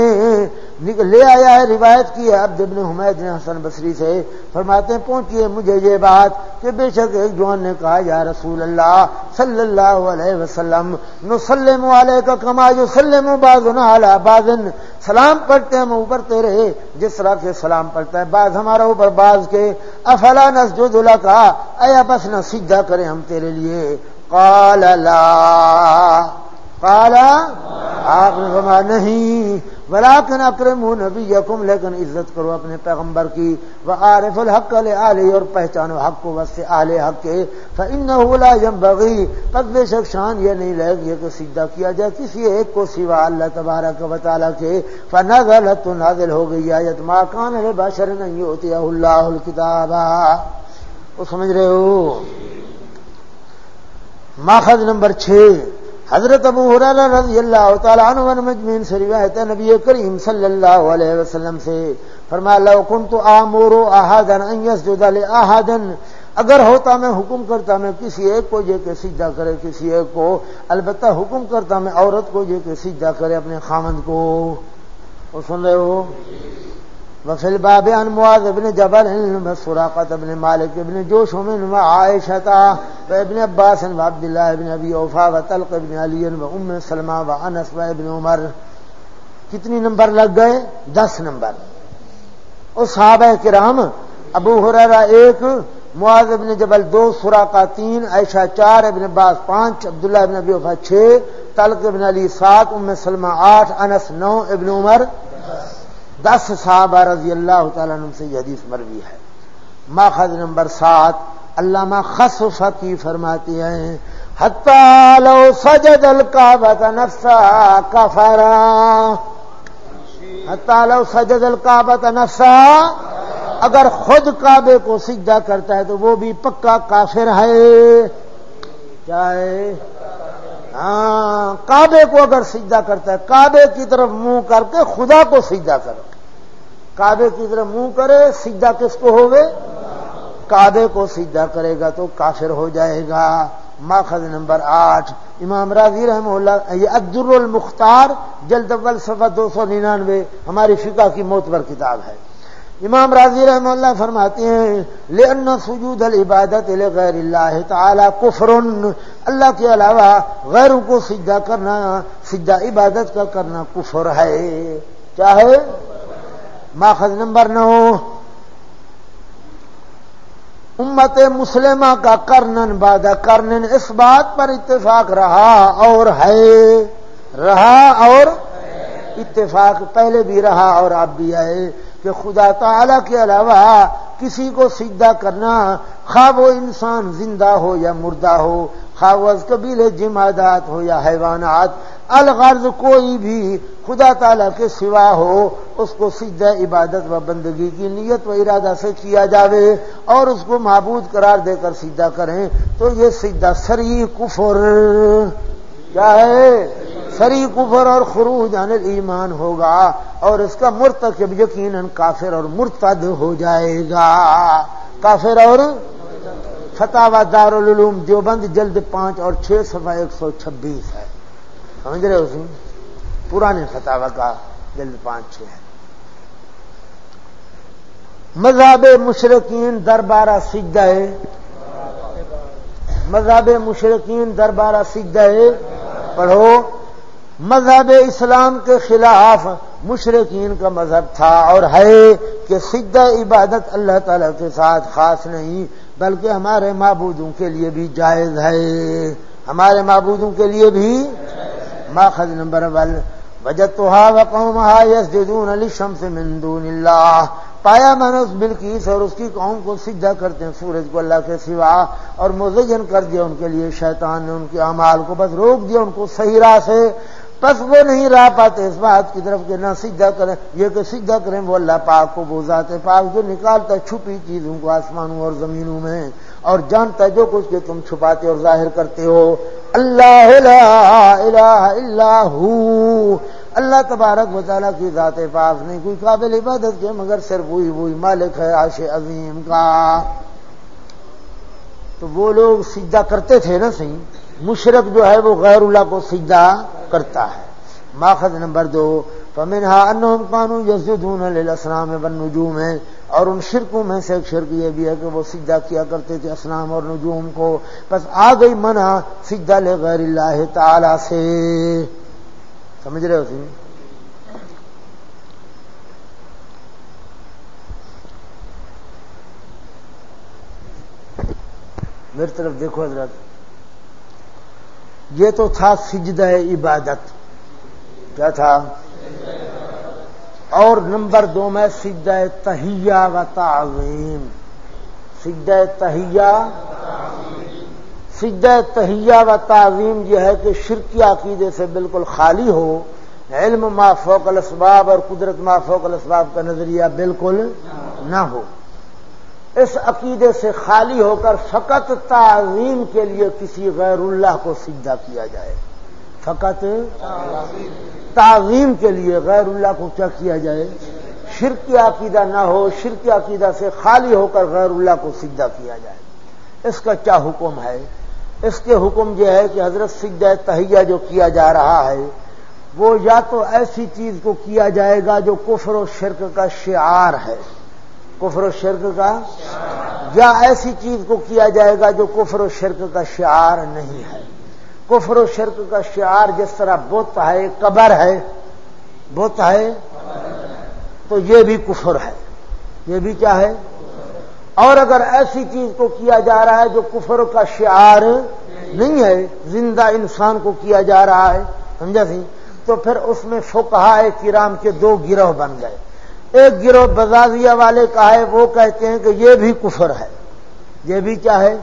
S1: لے آیا ہے، روایت کی ہے عبد ابن حمید نے حسن بصری سے، فرماتے ہیں پہنچیے مجھے یہ بات کہ بے شک ایک جوان نے کہا، یا رسول اللہ صلی اللہ علیہ وسلم، نسلم علیہ کا کما جو سلم بازن اعلیٰ بازن سلام پڑھتے ہم اوپر تیرے، جس طرح سے سلام پڑھتا ہے، بعض ہمارا اوپر باز کے۔ افلا نس جو دلا کا ایا بس نہ سیدھا کریں ہم تیرے لیے۔ قال لا۔ آپ نے فرمایا، نہیں ولاکن اکرم نبی یقم لیکن عزت کرو اپنے پیغمبر کی وہ عارف الحق علی اور پہچانو حق کو، بس سے آل حق کے ان یم بغی پس بے شک شان یہ نہیں لگ یہ کہ سیدھا کیا جائے، کسی ایک کو سوا اللہ تبارک و تعالیٰ کے فنا غلط تو نازل ہو گئی آیت ماں کان ہے بشر نہیں ہوتی اللہ الکتاب وہ سمجھ رہے ہو؟ ماخذ نمبر چھ۔ حضرت ابو حرالہ رضی اللہ تعالیٰ عنہ مجمین سے روایت ہے، نبی کریم صلی اللہ علیہ وسلم سے فرمایا، لو کنت آمورو احادن ان یسجد لأحادن اگر ہوتا میں حکم کرتا میں کسی ایک کو یہ کہ سیدھا کرے، کسی ایک کو، البتہ حکم کرتا میں عورت کو یہ کہ سیدھا کرے اپنے خامند کو۔ وہ سن رہے ہو؟ وفل باب ان معاذ ابن جبل سراقت ابن مالک ابن جوش من عائشتا و ابن عباس و عبداللہ ابن ابی اوفا و طلق ابن علی و ام سلمہ و انس و ابن عمر. کتنی نمبر لگ گئے؟ دس نمبر. اور صحابہ کرام، ابو حرارہ ایک، معاذ ابن جبل دو، سراقہ تین، عائشہ چار، ابن عباس پانچ، عبداللہ ابن ابی اوفا چھ، طلق ابن علی سات، ام سلمہ آٹھ، انس نو، ابن عمر دس دس صحابہ رضی اللہ تعالیٰ عنہ سے یہ حدیث مروی ہے۔ ماخذ نمبر سات، علامہ خصف کی فرماتی ہیں لو سجد الکعبۃ نفسا کفرا۔ لو سجد الکعبۃ نفسا، اگر خود کعبے کو سجدہ کرتا ہے تو وہ بھی پکا کافر ہے۔ کیا ہے ہاں کعبے کو اگر سجدہ کرتا ہے، کعبے کی طرف منہ کر کے خدا کو سجدہ کرو۔ کعبے کی طرف منہ کرے، سجدہ کس کو ہوگے کعبے کو سجدہ کرے گا تو کافر ہو جائے گا۔ ماخذ نمبر آٹھ، امام راضی رحم اللہ، یہ عبد المختار جلد اول صفحہ دو سو ننانوے، ہماری فقہ کی موتبر کتاب ہے۔ امام راضی رحم اللہ فرماتے ہیں لن سجود العبادت غیر اللہ تعالی کفر۔ اللہ کے علاوہ غیروں کو سجدہ کرنا، سجدہ عبادت کا کرنا کفر ہے۔ چاہے ماخذ نمبر نو۔ امت مسلمہ کا کرنن بادہ کرنن، اس بات پر اتفاق رہا اور ہے۔ رہا اور اتفاق پہلے بھی رہا اور اب بھی ہے۔ کہ خدا تعالی کے علاوہ کسی کو سیدھا کرنا خواب و انسان زندہ ہو یا مردہ ہو خواہ قبیل جمادات ہو یا حیوانات، الغرض کوئی بھی خدا تعالی کے سوا ہو، اس کو سیدھا عبادت و بندگی کی نیت و ارادہ سے کیا جاوے اور اس کو معبود قرار دے کر سیدھا کریں تو یہ سیدھا سری کفر کیا ہے؟ سری کفر اور خروج عن ایمان ہوگا اور اس کا مرتکب یقیناً کافر اور مرتد ہو جائے گا۔ کافر اور فتح دار العلوم دیوبند جلد پانچ اور چھ سفا ایک سو چھبیس ہے۔ سمجھ رہے اس پرانے فتح کا جلد پانچ چھ ہے۔ مذہب مشرقین دربارہ سجدہ مذہب مشرقین دربارہ سجدہ پڑھو۔ مذہب اسلام کے خلاف مشرقین کا مذہب تھا اور ہے کہ سجدہ عبادت اللہ تعالی کے ساتھ خاص نہیں، بلکہ ہمارے معبودوں کے لیے بھی جائز ہے۔ ہمارے معبودوں کے لیے بھی ماخذ نمبر ون بجت تو یس جدون علی شمس مندون اللہ۔ پایا میں نے اس بلکیس اور اس کی قوم کو سجدہ کرتے ہیں، سورج کو اللہ کے سوا، اور مزین کر دیا ان کے لیے شیطان نے ان کے اعمال کو، بس روک دیا ان کو صحیح راہ سے۔ بس وہ نہیں رہ پاتے اس بات کی طرف کہ نہ سجدہ کریں، یہ کہ سجدہ کریں وہ اللہ پاک کو بوزاتے پاک جو نکالتا چھپی چیزوں کو آسمانوں اور زمینوں میں۔ اور جانتا جو کچھ کہ تم چھپاتے اور ظاہر کرتے ہو۔ اللہ اللہ اللہ تبارک و تعالیٰ کی ذات پاک نہیں، کوئی قابل عبادت کے، مگر صرف وہی وہی مالک ہے عاش عظیم کا۔ تو وہ لوگ سجدہ کرتے تھے نا صحیح؟ مشرق جو ہے وہ غیر اللہ کو سجدہ کرتا ہے۔ ماخذ نمبر دو فمنہا انہم قانون یزدون للاسلام بن نجوم ہے اور ان شرکوں میں سے ایک شرک یہ بھی ہے کہ وہ سجدہ کیا کرتے تھے اسلام اور نجوم کو۔ بس آ گئی منع سجدہ لے غیر اللہ تعالی سے۔ سمجھ رہے ہو سی میری طرف دیکھو حضرت۔ یہ تو تھا سجدہ عبادت۔ کیا تھا؟ اور نمبر دو میں سجدہ تہیا و تعظیم۔ سجدہ تہیا سجدہ تہیا و تعظیم یہ ہے کہ شرکی عقیدے سے بالکل خالی ہو، علم ما فوق الاسباب اور قدرت ما فوق الاسباب کا نظریہ بالکل نہ ہو۔ اس عقیدے سے خالی ہو کر فقط تعظیم کے لیے کسی غیر اللہ کو سجدہ کیا جائے۔ فقط تعظیم کے لیے غیر اللہ کو کیا کیا جائے؟ شرک عقیدہ نہ ہو، شرک عقیدہ سے خالی ہو کر غیر اللہ کو سجدہ کیا جائے۔ اس کا کیا حکم ہے؟ اس کے حکم یہ ہے کہ حضرت سجدہ تہیہ جو کیا جا رہا ہے، وہ یا تو ایسی چیز کو کیا جائے گا جو کفر و شرک کا شعار ہے۔ کفر و شرک کا؟ یا ایسی چیز کو کیا جائے گا جو کفر و شرک کا شعار نہیں ہے؟ کفر و شرک کا شعار جس طرح بت ہے، قبر ہے، بت ہے، تو یہ بھی کفر ہے۔ یہ بھی کیا ہے؟ اور اگر ایسی چیز کو کیا جا رہا ہے جو کفر کا شعار نہیں ہے، زندہ انسان کو کیا جا رہا ہے، سمجھا سی؟ تو پھر اس میں فکہ کرام کے دو گروہ بن گئے۔ ایک گروہ بزازیہ والے کا ہے، وہ کہتے ہیں کہ یہ بھی کفر ہے۔ یہ بھی کیا ہے؟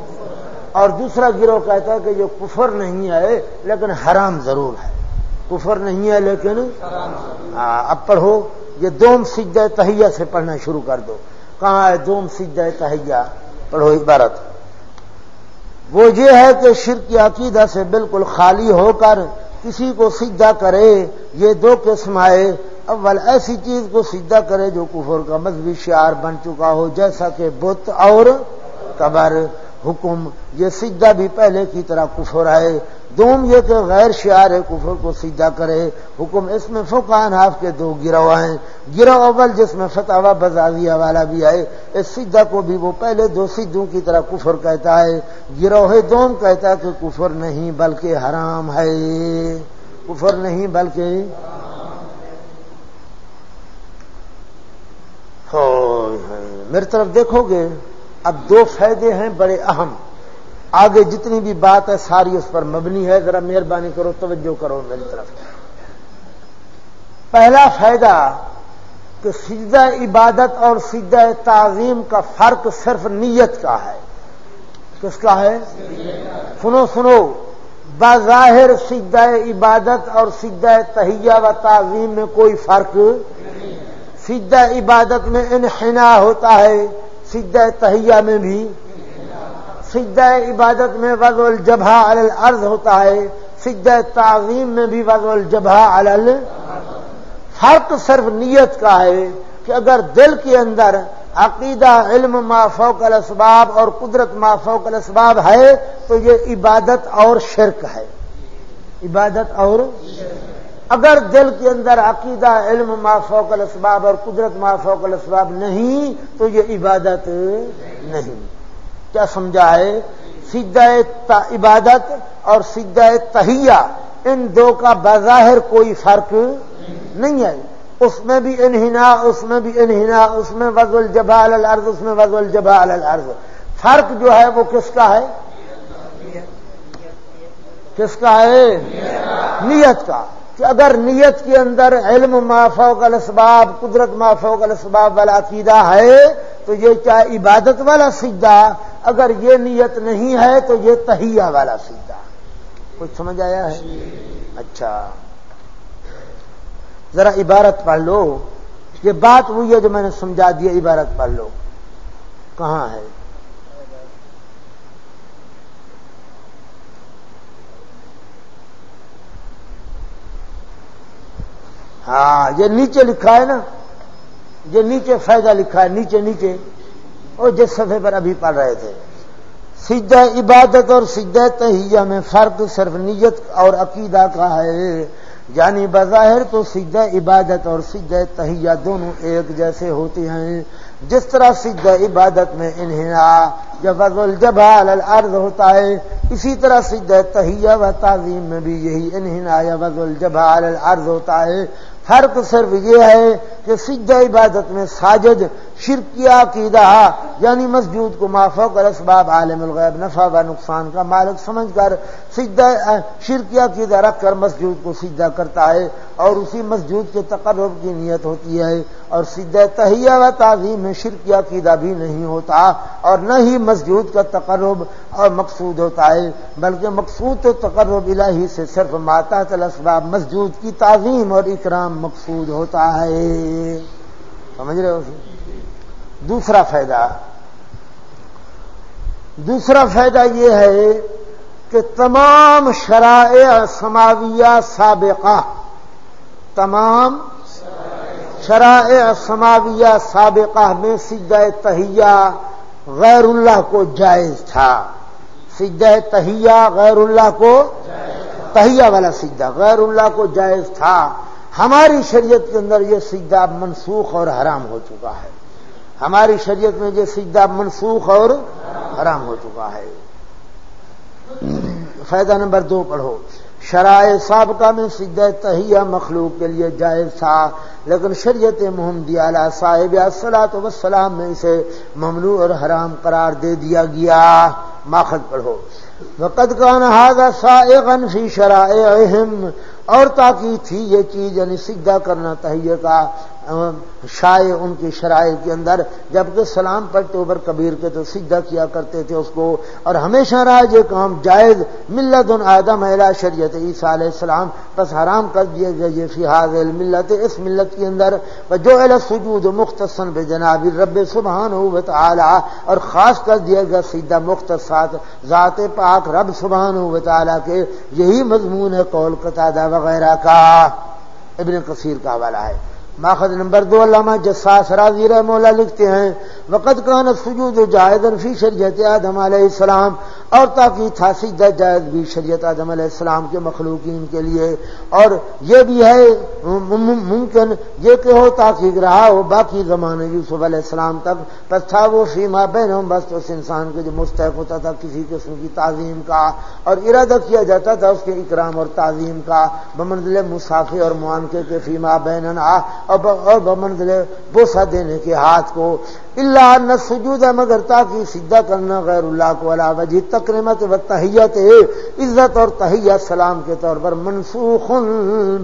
S1: اور دوسرا گروہ کہتا ہے کہ یہ کفر نہیں ہے، لیکن حرام ضرور ہے۔ کفر نہیں ہے، لیکن ہاں، اب پڑھو، یہ دوم سجدہ تہیا سے پڑھنا شروع کر دو۔ کہاں ہے دوم سجدہ تہیا پڑھو عبارت۔ وہ یہ ہے کہ شرک کی عقیدہ سے بالکل خالی ہو کر کسی کو سجدہ کرے، یہ دو قسم آئے۔ اول ایسی چیز کو سجدہ کرے جو کفر کا مذہبی شعار بن چکا ہو، جیسا کہ بت اور قبر حکم، یہ سجدہ بھی پہلے کی طرح کفر ہے دوم یہ کہ غیر شعار کفر کو سجدہ کرے۔ حکم اس میں فقان ہاف کے دو گروہ ہیں۔ گروہ اول جس میں فتح بزاویہ والا بھی آئے، اس سجدہ کو بھی وہ پہلے دو سجدوں کی طرح کفر کہتا ہے۔ گروہ دوم کہتا ہے کہ کفر نہیں بلکہ حرام ہے۔ کفر نہیں بلکہ میری طرف دیکھو گے، اب دو فائدے ہیں بڑے اہم۔ آگے جتنی بھی بات ہے ساری اس پر مبنی ہے، ذرا مہربانی کرو، توجہ کرو میری طرف۔ پہلا فائدہ کہ سجدہ عبادت اور سجدہ تعظیم کا فرق صرف نیت کا ہے۔ کس کا ہے؟ سنو سنو۔ بظاہر سجدہ عبادت اور سجدہ تہیا و تعظیم میں کوئی فرق سجدہ عبادت میں انحنا ہوتا ہے، سجدہ تہیا میں بھی۔ سجدہ عبادت میں وضع الجبہ الارض ہوتا ہے، سجدہ تعظیم میں بھی وضع الجبہ ال۔ فرق صرف نیت کا ہے کہ اگر دل کے اندر عقیدہ، علم ما فوق الاسباب اور قدرت ما فوق الاسباب ہے، تو یہ عبادت اور شرک ہے۔ عبادت اور اگر دل کے اندر عقیدہ، علم ما فوق الاسباب اور قدرت ما فوق الاسباب نہیں، تو یہ عبادت نہیں۔ کیا سمجھا ہے؟ سیدھا عبادت اور سیدھا تہیا ان دو کا بظاہر کوئی فرق نہیں ہے۔ اس میں بھی انہنا اس میں بھی انہنا اس میں وز الجبا الارض، اس میں وز الجبا الارض۔ فرق جو ہے وہ کس کا ہے؟ کس کا ہے؟ نیت کا۔ کہ اگر نیت کے اندر علم مافوق الاسباب، قدرت مافوق الاسباب والا عقیدہ ہے، تو یہ کیا عبادت والا سجدہ؟ اگر یہ نیت نہیں ہے، تو یہ تہیا والا سجدہ۔ کچھ سمجھ آیا ہے؟ اچھا۔ ذرا عبارت پڑھ لو۔ یہ بات ہوئی ہے جو میں نے سمجھا دیا عبارت پڑھ لو۔ کہاں ہے؟ ہاں یہ نیچے لکھا ہے نا، یہ نیچے فائدہ لکھا ہے، نیچے نیچے۔ اور جس صفحے پر ابھی پڑھ رہے تھے۔ سجدہ عبادت اور سجدہ تہیا میں فرق صرف نیت اور عقیدہ کا ہے۔ یعنی بظاہر تو سجدہ عبادت اور سجدہ تہیا دونوں ایک جیسے ہوتے ہیں۔ جس طرح سجدہ عبادت میں انہنا جب الجبال الارض ہوتا ہے، اسی طرح سجدہ تہیا و تعظیم میں بھی یہی انہنا یا وز الجبال الارض ہوتا ہے۔ فرق صرف یہ ہے کہ سجدہ عبادت میں ساجد شرکیہ عقیدہ یعنی مسجود کو معافوق اور اسباب عالم الغیب، نفع و نقصان کا مالک سمجھ کر سجدہ شرکیہ عقیدہ رکھ کر مسجود کو سجدہ کرتا ہے اور اسی مسجود کے تقرب کی نیت ہوتی ہے اور سجدہ تہیہ و تعظیم میں شرکیہ عقیدہ بھی نہیں ہوتا اور نہ ہی مسجود کا تقرب اور مقصود ہوتا ہے، بلکہ مقصود تو تقرب الہی سے صرف ماتا اسباب مسجود کی تعظیم اور اکرام مقصود ہوتا ہے۔ سمجھ رہے ہو؟ دوسرا فائدہ۔ دوسرا فائدہ یہ ہے کہ تمام شرائع سماویہ سابقہ، تمام شرائع سماویہ سابقہ میں سجدہ تہیا غیر اللہ کو جائز تھا۔ سجدہ تہیا غیر اللہ کو تہیا والا سجدہ غیر اللہ کو جائز تھا۔ ہماری شریعت کے اندر یہ سجدہ منسوخ اور حرام ہو چکا ہے۔ ہماری شریعت میں یہ سجدہ منسوخ اور حرام ہو چکا ہے۔ فائدہ نمبر دو پڑھو۔ شرائع سابقہ میں سجدہ تہیا مخلوق کے لیے جائز تھا، لیکن شریعت محمدی علیہ صاحب صلاحت وسلام میں اسے ممنوع اور حرام قرار دے دیا گیا۔ ماخذ پڑھو۔ وقت کا نہاگا سائغن فی شرائع اور تاکہ تھی یہ چیز یعنی سجدہ کرنا تہیے کا شائع ان کی شرائع کے اندر، جبکہ سلام پڑھتے اوبر کبیر کے تو سجدہ کیا کرتے تھے اس کو، اور ہمیشہ رہا یہ کام جائز ملت ان آدم علا شریعت عیسیٰ علیہ السلام بس حرام کر دیے گئے یہ فیحاظ ملت اس ملت کے اندر جو سجود مختصن بے جناب رب سبحان ہو تعالیٰ اور خاص کر دیا گیا سیدھا مختصات ذات پاک رب سبحان ہو کے، یہی مضمون ہے کول قطع وغیرہ کا۔ ابن کثیر کا حوالہ ہے۔ ماخذ نمبر دو علامہ جساس راضی مولا لکھتے ہیں وقت کان سجود جائز فی شریعت آدم علیہ السلام، اور تاکہ تھا سجدہ جائز بھی شریعت آدم علیہ السلام کے مخلوقین کے لیے، اور یہ بھی ہے ممکن یہ کہ ہو تاکہ رہا ہو، باقی زمانے یوسف علیہ السلام تک، بس تھا وہ فیما بین بس اس انسان کے جو مستحق ہوتا تھا، کسی قسم کی تعظیم کا، اور ارادہ کیا جاتا تھا اس کے اکرام اور تعظیم کا، بمنزل مسافر اور معانقے کے فیما بین اور بمنزل بوسا دینے کے ہاتھ کو اللہ نہ سجود ہے مگر تاکہ سجدہ کرنا غیر اللہ کو علا وجہ تقریمت و تحیت، عزت اور تحیت سلام کے طور پر منسوخ،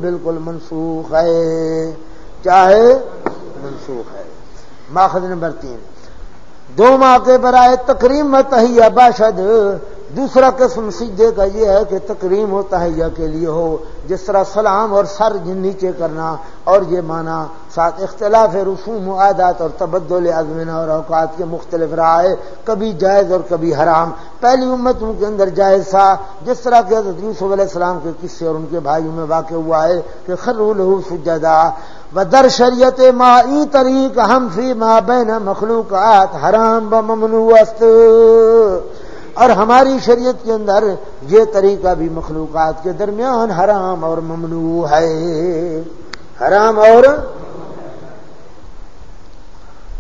S1: بالکل منسوخ ہے۔ چاہے منسوخ ہے۔ ماخذ نمبر تین۔ دو ماہ کے برائے تقریم و تہیا باشد۔ دوسرا قسم سجدے کا یہ ہے کہ تکریم و تہیا کے لیے ہو، جس طرح سلام اور سر نیچے کرنا، اور یہ مانا ساتھ اختلاف رسوم و عادات اور تبدل ازمینہ اور اوقات کے مختلف رائے، کبھی جائز اور کبھی حرام۔ پہلی امتوں کے اندر جائز تھا، جس طرح کہ حضرت یوسف علیہ السلام کے قصے اور ان کے بھائیوں میں واقع ہوا ہے کہ خرول سجدا و در شریعت ما ای طریق ہم فی ما بین مخلوقات حرام و ممنوع است۔ اور ہماری شریعت کے اندر یہ طریقہ بھی مخلوقات کے درمیان حرام اور ممنوع ہے۔ حرام اور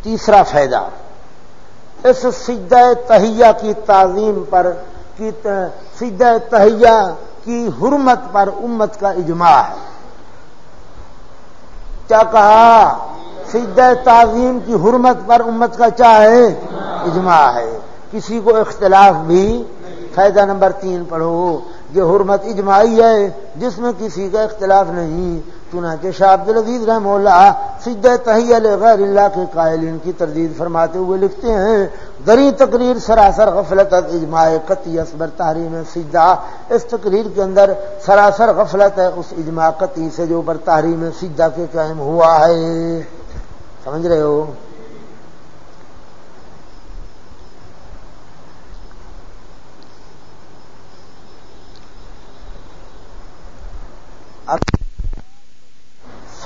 S1: تیسرا فائدہ۔ اس سجدہ تہیا کی تعظیم پر کی سجدہ تہیا کی حرمت پر امت کا اجماع ہے۔ کیا کہا؟ سجدہ تعظیم کی حرمت پر امت کا چاہے اجماع ہے۔ کسی کو اختلاف بھی فائدہ نمبر تین پڑھو۔ یہ حرمت اجماعی ہے، جس میں کسی کا اختلاف نہیں۔ چنانچہ شاہ عبد العزیز رحم اللہ سجدہ تحیل غیر اللہ کے قائلین کی تردید فرماتے ہوئے لکھتے ہیں، دری تقریر سراسر غفلت اجماع قطعی اصبر تحریم سجدہ۔ اس تقریر کے اندر سراسر غفلت ہے اس اجماع قطعی سے جو بر تحریم سجدہ کے قائم ہوا ہے۔ سمجھ رہے ہو؟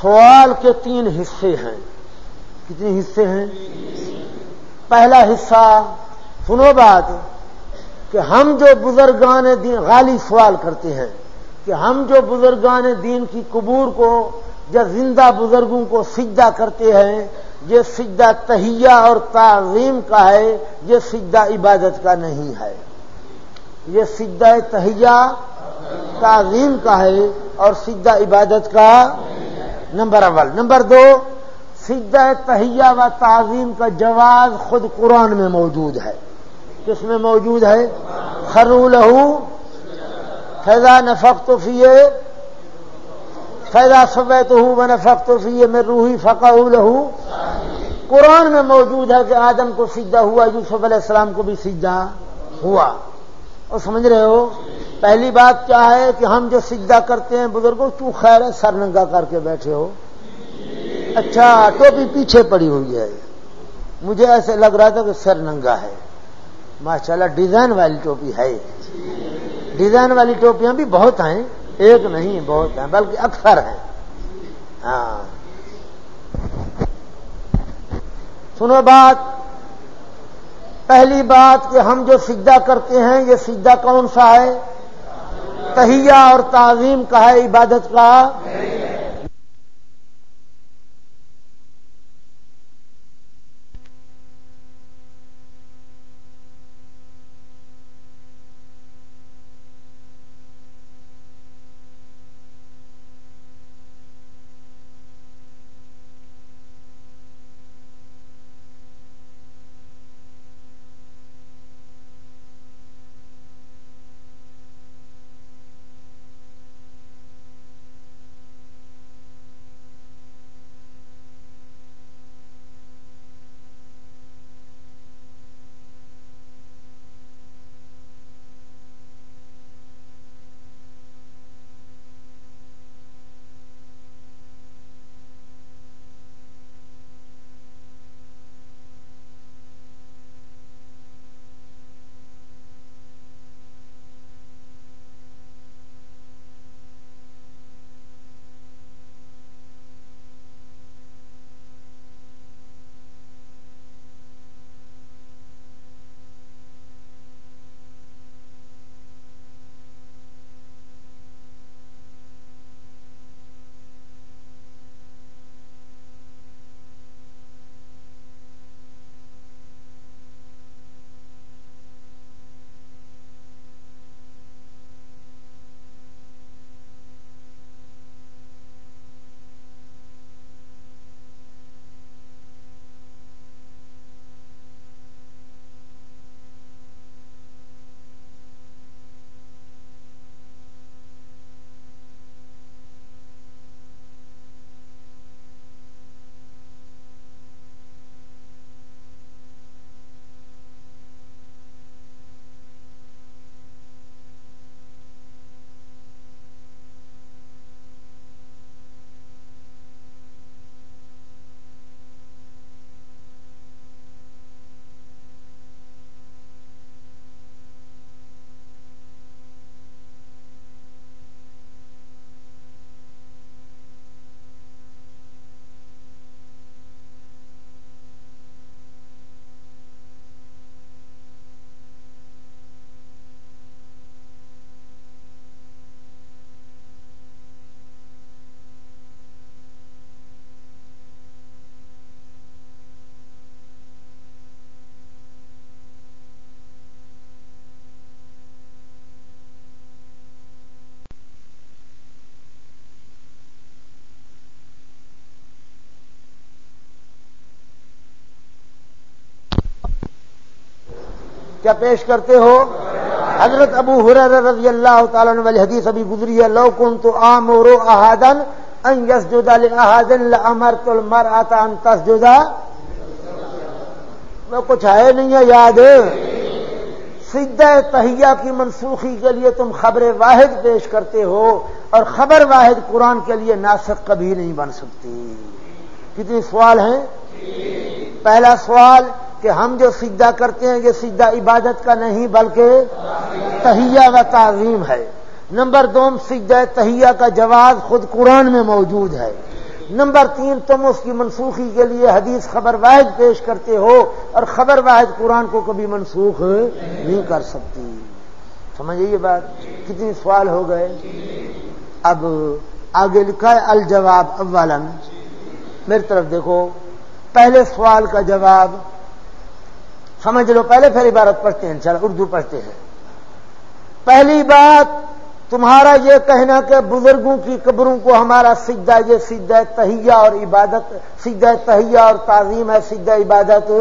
S1: سوال کے تین حصے ہیں۔ کتنے حصے ہیں؟ پہلا حصہ، سنو بات، کہ ہم جو بزرگان دین، غالی سوال کرتے ہیں، کہ ہم جو بزرگان دین کی قبور کو یا زندہ بزرگوں کو سجدہ کرتے ہیں، یہ سجدہ تہیا اور تعظیم کا ہے، یہ سجدہ عبادت کا نہیں ہے۔ یہ سجدہ تہیا تعظیم کا ہے اور سجدہ عبادت کا نمبر اول. نمبر دو، سجدہ تہیا و تعظیم کا جواز خود قرآن میں موجود ہے۔ کس میں موجود ہے؟ خرو لہو فیضا نفق تو فیے فیضا سب تو ہوں میں نفق تو فیے میں روحی فقا لہو قرآن میں موجود ہے کہ آدم کو سجدہ ہوا، یوسف علیہ السلام کو بھی سجدہ ہوا۔ اور سمجھ رہے ہو؟ پہلی بات کیا ہے کہ ہم جو سجدہ کرتے ہیں بزرگوں، تو خیر ہے سر ننگا کر کے بیٹھے ہو۔ اچھا ٹوپی پیچھے پڑی ہوئی ہے۔ مجھے ایسے لگ رہا تھا کہ سر ننگا ہے۔ ماشاء اللہ ڈیزائن والی ٹوپی ہے۔ ڈیزائن والی ٹوپیاں بھی بہت ہیں۔ ایک نہیں، بہت ہیں، بلکہ اکثر ہیں۔ ہاں۔ سنو بات۔ پہلی بات کہ ہم جو سجدہ کرتے ہیں، یہ سجدہ کون سا ہے؟ تہیا اور تعظیم کا ہے، عبادت کا؟ کیا پیش کرتے ہو؟ حضرت ابو حرر رضی اللہ تعالیٰ والی حدیث ابھی گزری ہے، لو کن تو آم رو احادن ان یس جدا لحادن امر تل مر آتا ان تس جدا میں کچھ ہے نہیں ہے یاد؟ سجدہ تہیا کی منسوخی کے لیے تم خبر واحد پیش کرتے ہو اور خبر واحد قرآن کے لیے ناسک کبھی نہیں بن سکتی۔ کتنی سوال ہیں؟ پہلا سوال کہ ہم جو سجدہ کرتے ہیں، یہ سجدہ عبادت کا نہیں، بلکہ تہیا و تعظیم ہے۔ نمبر دو، سجدہ تہیا کا جواز خود قرآن میں موجود ہے۔ نمبر تین، تم اس کی منسوخی کے لیے حدیث خبر واحد پیش کرتے ہو اور خبر واحد قرآن کو کبھی منسوخ نہیں کر سکتی۔ سمجھے یہ بات؟ کتنی سوال ہو گئے۔ اب آگے لکھا ہے، الجواب اولن میری طرف دیکھو، پہلے سوال کا جواب سمجھ لو، پہلے پھر عبارت پڑھتے ہیں چل اردو پڑھتے ہیں۔ پہلی بات، تمہارا یہ کہنا کہ بزرگوں کی قبروں کو ہمارا سجدہ، یہ سجدہ تہیا اور عبادت، سجدہ تہیا اور تعظیم ہے، سجدہ عبادت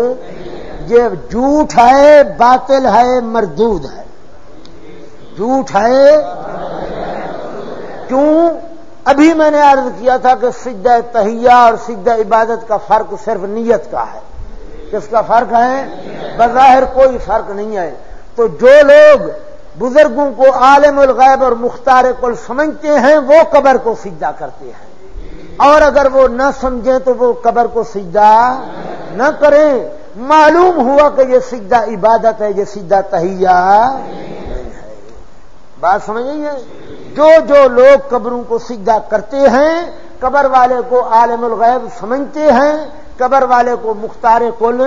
S1: یہ جھوٹ ہے، باطل ہے، مردود ہے۔ جھوٹ ہے، کیوں؟ ابھی میں نے عرض کیا تھا کہ سجدہ تہیا اور سجدہ عبادت کا فرق صرف نیت کا ہے۔ کس کا فرق ہے؟ بظاہر کوئی فرق نہیں ہے۔ تو جو لوگ بزرگوں کو عالم الغیب اور مختار کل سمجھتے ہیں، وہ قبر کو سجدہ کرتے ہیں۔ اور اگر وہ نہ سمجھیں تو وہ قبر کو سجدہ نہ کریں۔ معلوم ہوا کہ یہ سجدہ عبادت ہے، یہ سجدہ تہیا بات سمجھ ہے؟ جو جو لوگ قبروں کو سجدہ کرتے ہیں، قبر والے کو عالم الغیب سمجھتے ہیں قبر والے کو مختار کل،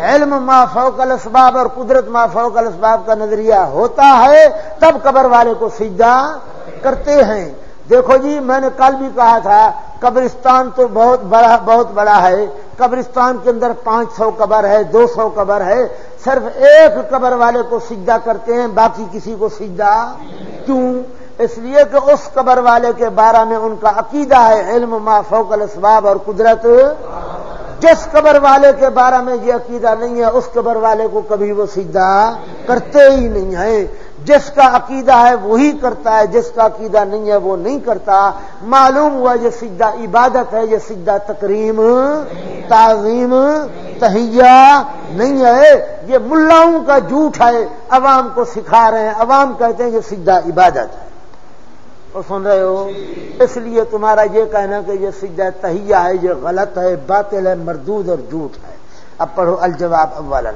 S1: علم ما فوق الاسباب اور قدرت ما فوق الاسباب کا نظریہ ہوتا ہے، تب قبر والے کو سجدہ کرتے ہیں۔ دیکھو جی میں نے کل بھی کہا تھا، قبرستان تو بہت بڑا بہت بڑا ہے۔ قبرستان کے اندر پانچ سو قبر ہے، دو سو قبر ہے۔ صرف ایک قبر والے کو سجدہ کرتے ہیں، باقی کسی کو سجدہ کیوں؟ اس لیے کہ اس قبر والے کے بارے میں ان کا عقیدہ ہے، علم، ما، فوق الاسباب اور قدرت۔ جس قبر والے کے بارے میں یہ عقیدہ نہیں ہے، اس قبر والے کو کبھی وہ سجدہ کرتے ہی نہیں ہے جس کا عقیدہ ہے، وہی کرتا ہے۔ جس کا عقیدہ نہیں ہے، وہ نہیں کرتا۔ معلوم ہوا یہ سجدہ عبادت ہے، یہ سجدہ تکریم، تعظیم تہیا نہیں ہے۔ یہ ملاؤں کا جھوٹ ہے، عوام کو سکھا رہے ہیں۔ عوام کہتے ہیں یہ سجدہ عبادت ہے۔ سن رہے ہو؟ اس لیے تمہارا یہ کہنا کہ یہ سجدہ تہیا ہے، یہ غلط ہے، باطل ہے، مردود اور جھوٹ ہے۔ اب پڑھو الجواب اول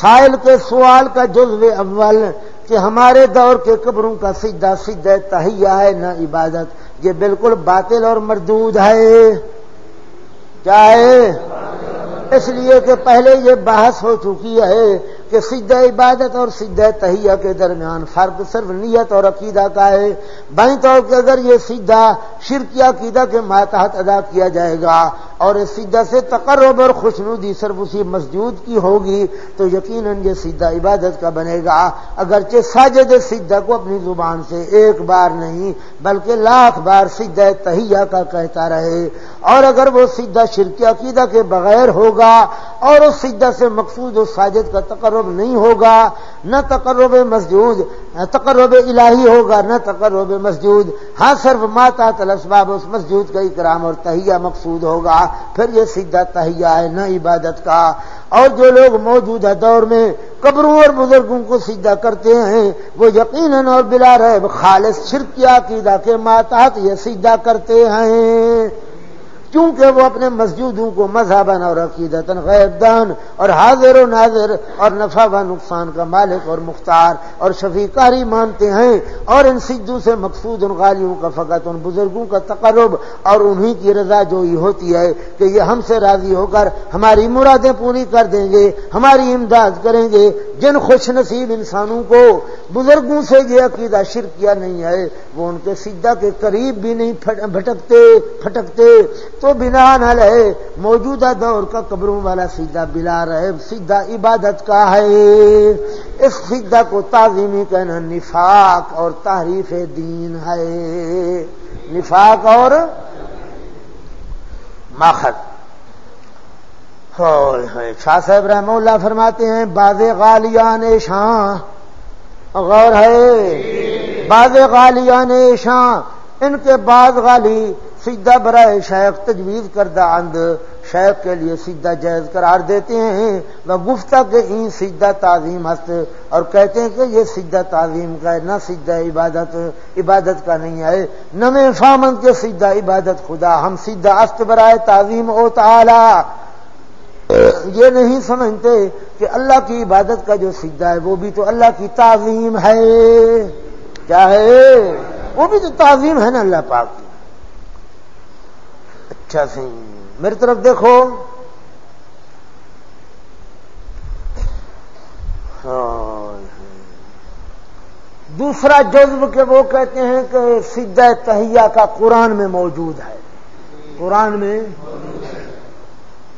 S1: سائل کے سوال کا جزو اول کہ ہمارے دور کے قبروں کا سجدہ سجدہ تہیا ہے، نہ عبادت۔ یہ بالکل باطل اور مردود ہے۔ کیا ہے اس لیے کہ پہلے یہ بحث ہو چکی ہے کہ سجدہ عبادت اور سجدہ تہیا کے درمیان فرق صرف نیت اور عقیدہ کا ہے۔ بائیں طور پہ اگر یہ سیدھا شرکیہ عقیدہ کے ماتحت ادا کیا جائے گا اور اس سیدھا سے تقرب اور خوشنودی صرف اسی مسجود کی ہوگی، تو یقیناً یہ سیدھا عبادت کا بنے گا۔ اگرچہ ساجد سیدھا کو اپنی زبان سے ایک بار نہیں، بلکہ لاکھ بار سیدھا تہیا کا کہتا رہے۔ اور اگر وہ سیدھا شرکیہ عقیدہ کے بغیر ہوگا اور اس سیدھا سے مقصود اس ساجد کا تقرب تقرب نہیں ہوگا، نہ تقرب مسجود، تقرب الہی ہوگا، نہ تقرب مسجود۔ ہاں صرف ماتا تلسباب اس مسجود کا اکرام اور تہیا مقصود ہوگا، پھر یہ سیدھا تہیا ہے، نہ عبادت کا۔ اور جو لوگ موجودہ دور میں، قبروں اور بزرگوں کو سیدھا کرتے ہیں، وہ یقیناً اور بلا رہے خالص شرکیہ عقیدہ کے ماتحت یہ سیدھا کرتے ہیں۔ کیونکہ وہ اپنے مسجودوں کو مذہباً اور عقیدت غیب دان اور حاضر و ناظر اور نفع و نقصان کا مالک اور مختار اور شفیقاری مانتے ہیں اور ان سجدوں سے مقصود ان غالیوں کا فقط ان بزرگوں کا تقرب اور انہی کی رضا جو ہی ہوتی ہے کہ یہ ہم سے راضی ہو کر ہماری مرادیں پوری کر دیں گے، ہماری امداد کریں گے۔ جن خوش نصیب انسانوں کو بزرگوں سے یہ عقیدہ شرکیہ نہیں ہے، وہ ان کے سجدہ کے قریب بھی نہیں بھٹکتے، پھٹکتے۔ تو بنا نہ رہے موجودہ دور کا قبروں والا سیدھا بلا رہے۔ سیدھا عبادت کا ہے۔ اس سیدھا کو تعظیمی کہنا نفاق اور تعریف دین ہے۔ نفاق اور ماخذ۔ شاہ صاحب رحم اللہ فرماتے ہیں باز غالیان شاہ۔ غور ہے۔ باز غالیان شاہ۔ ان کے بعد غالی سیدھا برائے شیخ تجویز کردہ اند شیخ کے لیے سیدھا جائز قرار دیتے ہیں وہ گفتہ کے این سیدھا تعظیم ہست اور کہتے ہیں کہ یہ سیدھا تعظیم کا ہے، نہ سیدھا عبادت عبادت کا نہیں ہے۔ نہ فامن کے سیدھا عبادت خدا، ہم سیدھا است برائے تعظیم او تعالی۔ یہ نہیں سمجھتے کہ اللہ کی عبادت کا جو سیدھا ہے، وہ بھی تو اللہ کی تعظیم ہے۔ کیا ہے؟ وہ بھی تو تعظیم ہے نا اللہ پاک۔ کی اچھا سی۔ میری طرف دیکھو۔ دوسرا جذب کے وہ کہتے ہیں کہ سیدھا تہیا کا قرآن میں موجود ہے۔ قرآن میں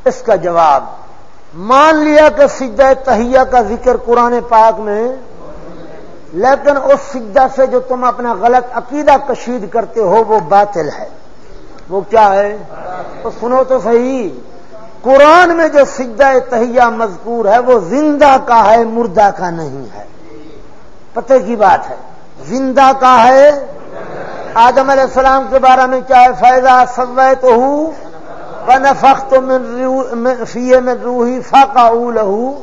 S1: اس کا جواب۔ مان لیا کہ سیدھا تہیا کا ذکر قرآن پاک میں، لیکن اس سجدہ سے جو تم اپنا غلط عقیدہ کشید کرتے ہو، وہ باطل ہے۔ وہ کیا ہے؟ تو سنو تو صحیح۔ قرآن میں جو سجدہ تہیا مذکور ہے، وہ زندہ کا ہے، مردہ کا نہیں ہے۔ پتہ کی بات ہے؟ زندہ کا ہے؟ آدم علیہ السلام کے بارے میں کیا ہے؟ فائدہ سب تو ہوں نفق تو فیے میں روحی فاقا لہو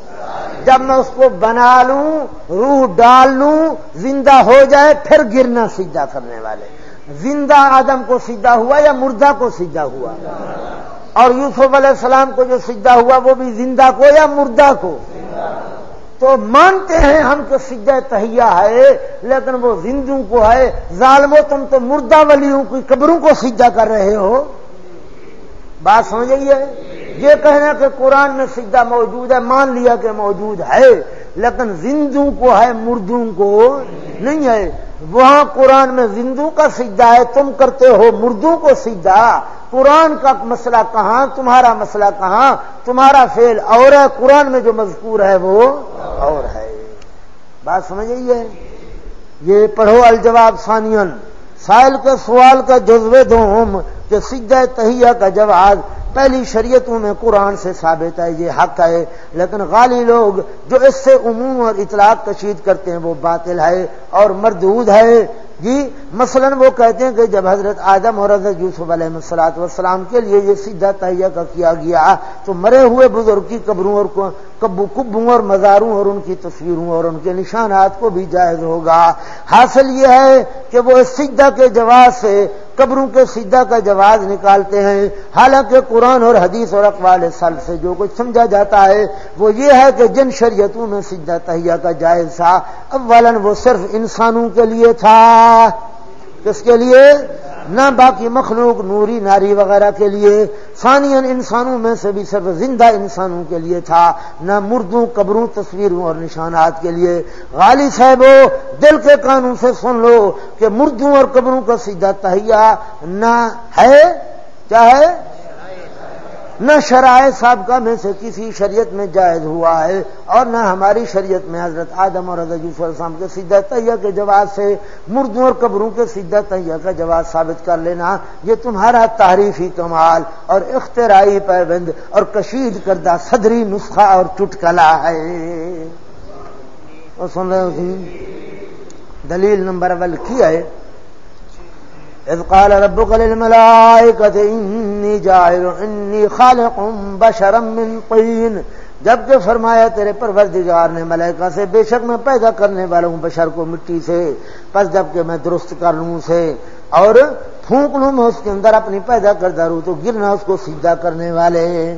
S1: جب میں اس کو بنا لوں، روح ڈال لوں، زندہ ہو جائے، پھر گرنا سیدھا کرنے والے۔ زندہ آدم کو سیدھا ہوا یا مردہ کو سیدھا ہوا؟ اور یوسف علیہ السلام کو جو سیدھا ہوا وہ بھی زندہ کو یا مردہ کو؟ تو مانتے ہیں ہم کو سجدہ تہیا ہے، لیکن وہ زندوں کو ہے۔ ظالمو تم تو مردہ ولیوں کی قبروں کو سجدہ کر رہے ہو۔ بات سمجھ گئی ہے؟ یہ کہنا کہ قرآن میں سجدہ موجود ہے، مان لیا کہ موجود ہے، لیکن زندوں کو ہے، مردوں کو نہیں ہے۔ وہاں قرآن میں زندوں کا سجدہ ہے، تم کرتے ہو مردوں کو سجدہ۔ قرآن کا مسئلہ کہاں، تمہارا مسئلہ کہاں؟ تمہارا فیل اور ہے، قرآن میں جو مذکور ہے وہ اور ہے۔ بات سمجھ ہے؟ یہ پڑھو الجواب ثانین سائل کے سوال کا جذبے دوم کہ سجدہ تہیا کا جواب پہلی شریعتوں میں قرآن سے ثابت ہے، یہ حق ہے، لیکن غالی لوگ جو اس سے عموم اور اطلاق کشید کرتے ہیں، وہ باطل ہے اور مردود ہے۔ جی مثلا وہ کہتے ہیں کہ جب حضرت آدم اور حضرت یوسف علیہ السلاط والسلام کے لیے یہ سیدھا تہیا کا کیا گیا، تو مرے ہوئے بزرگ کی قبروں اور کبو کبوں اور مزاروں اور ان کی تصویروں اور ان کے نشانات کو بھی جائز ہوگا۔ حاصل یہ ہے کہ وہ اس سجدہ کے جواز سے قبروں کے سجدہ کا جواز نکالتے ہیں۔ حالانکہ قرآن اور حدیث اور اقوال سل سے جو کچھ سمجھا جاتا ہے، وہ یہ ہے کہ جن شریعتوں میں سجدہ تہیا کا جائز تھا اولن وہ صرف انسانوں کے لیے تھا۔ کس کے لیے؟ نہ باقی مخلوق، نوری، ناری وغیرہ کے لیے۔ ثانی انسانوں میں سے بھی صرف زندہ انسانوں کے لیے تھا، نہ مردوں، قبروں، تصویروں اور نشانات کے لیے۔ غالی صاحب، دل کے قانون سے سن لو کہ مردوں اور قبروں کا سیدھا تہیا نہ ہے، کیا ہے؟ نہ شرائع سابقہ میں سے کسی شریعت میں جائز ہوا ہے اور نہ ہماری شریعت میں حضرت آدم اور حضرت یوسف السلام کے سیدھا تہیا کے جواب سے مردوں اور قبروں کے سیدھا تہیا کا جواب ثابت کر لینا، یہ تمہارا تعریفی کمال اور اختراعی پیبند اور کشید کردہ صدری نسخہ اور چٹکلا ہے۔ اور سن رہے جی؟ دلیل نمبر اول کی ہے اذ قال ربك للملائكة إني جاعل إني خالق بشرا من طين. جبکہ فرمایا تیرے پروردگار نے ملائکہ سے بے شک میں پیدا کرنے والا ہوں بشر کو مٹی سے، پس جبکہ میں درست کر لوں سے، اور پھونک لوں میں اس کے اندر اپنی پیدا کردہ رہوں تو گرنا اس کو سیدھا کرنے والے۔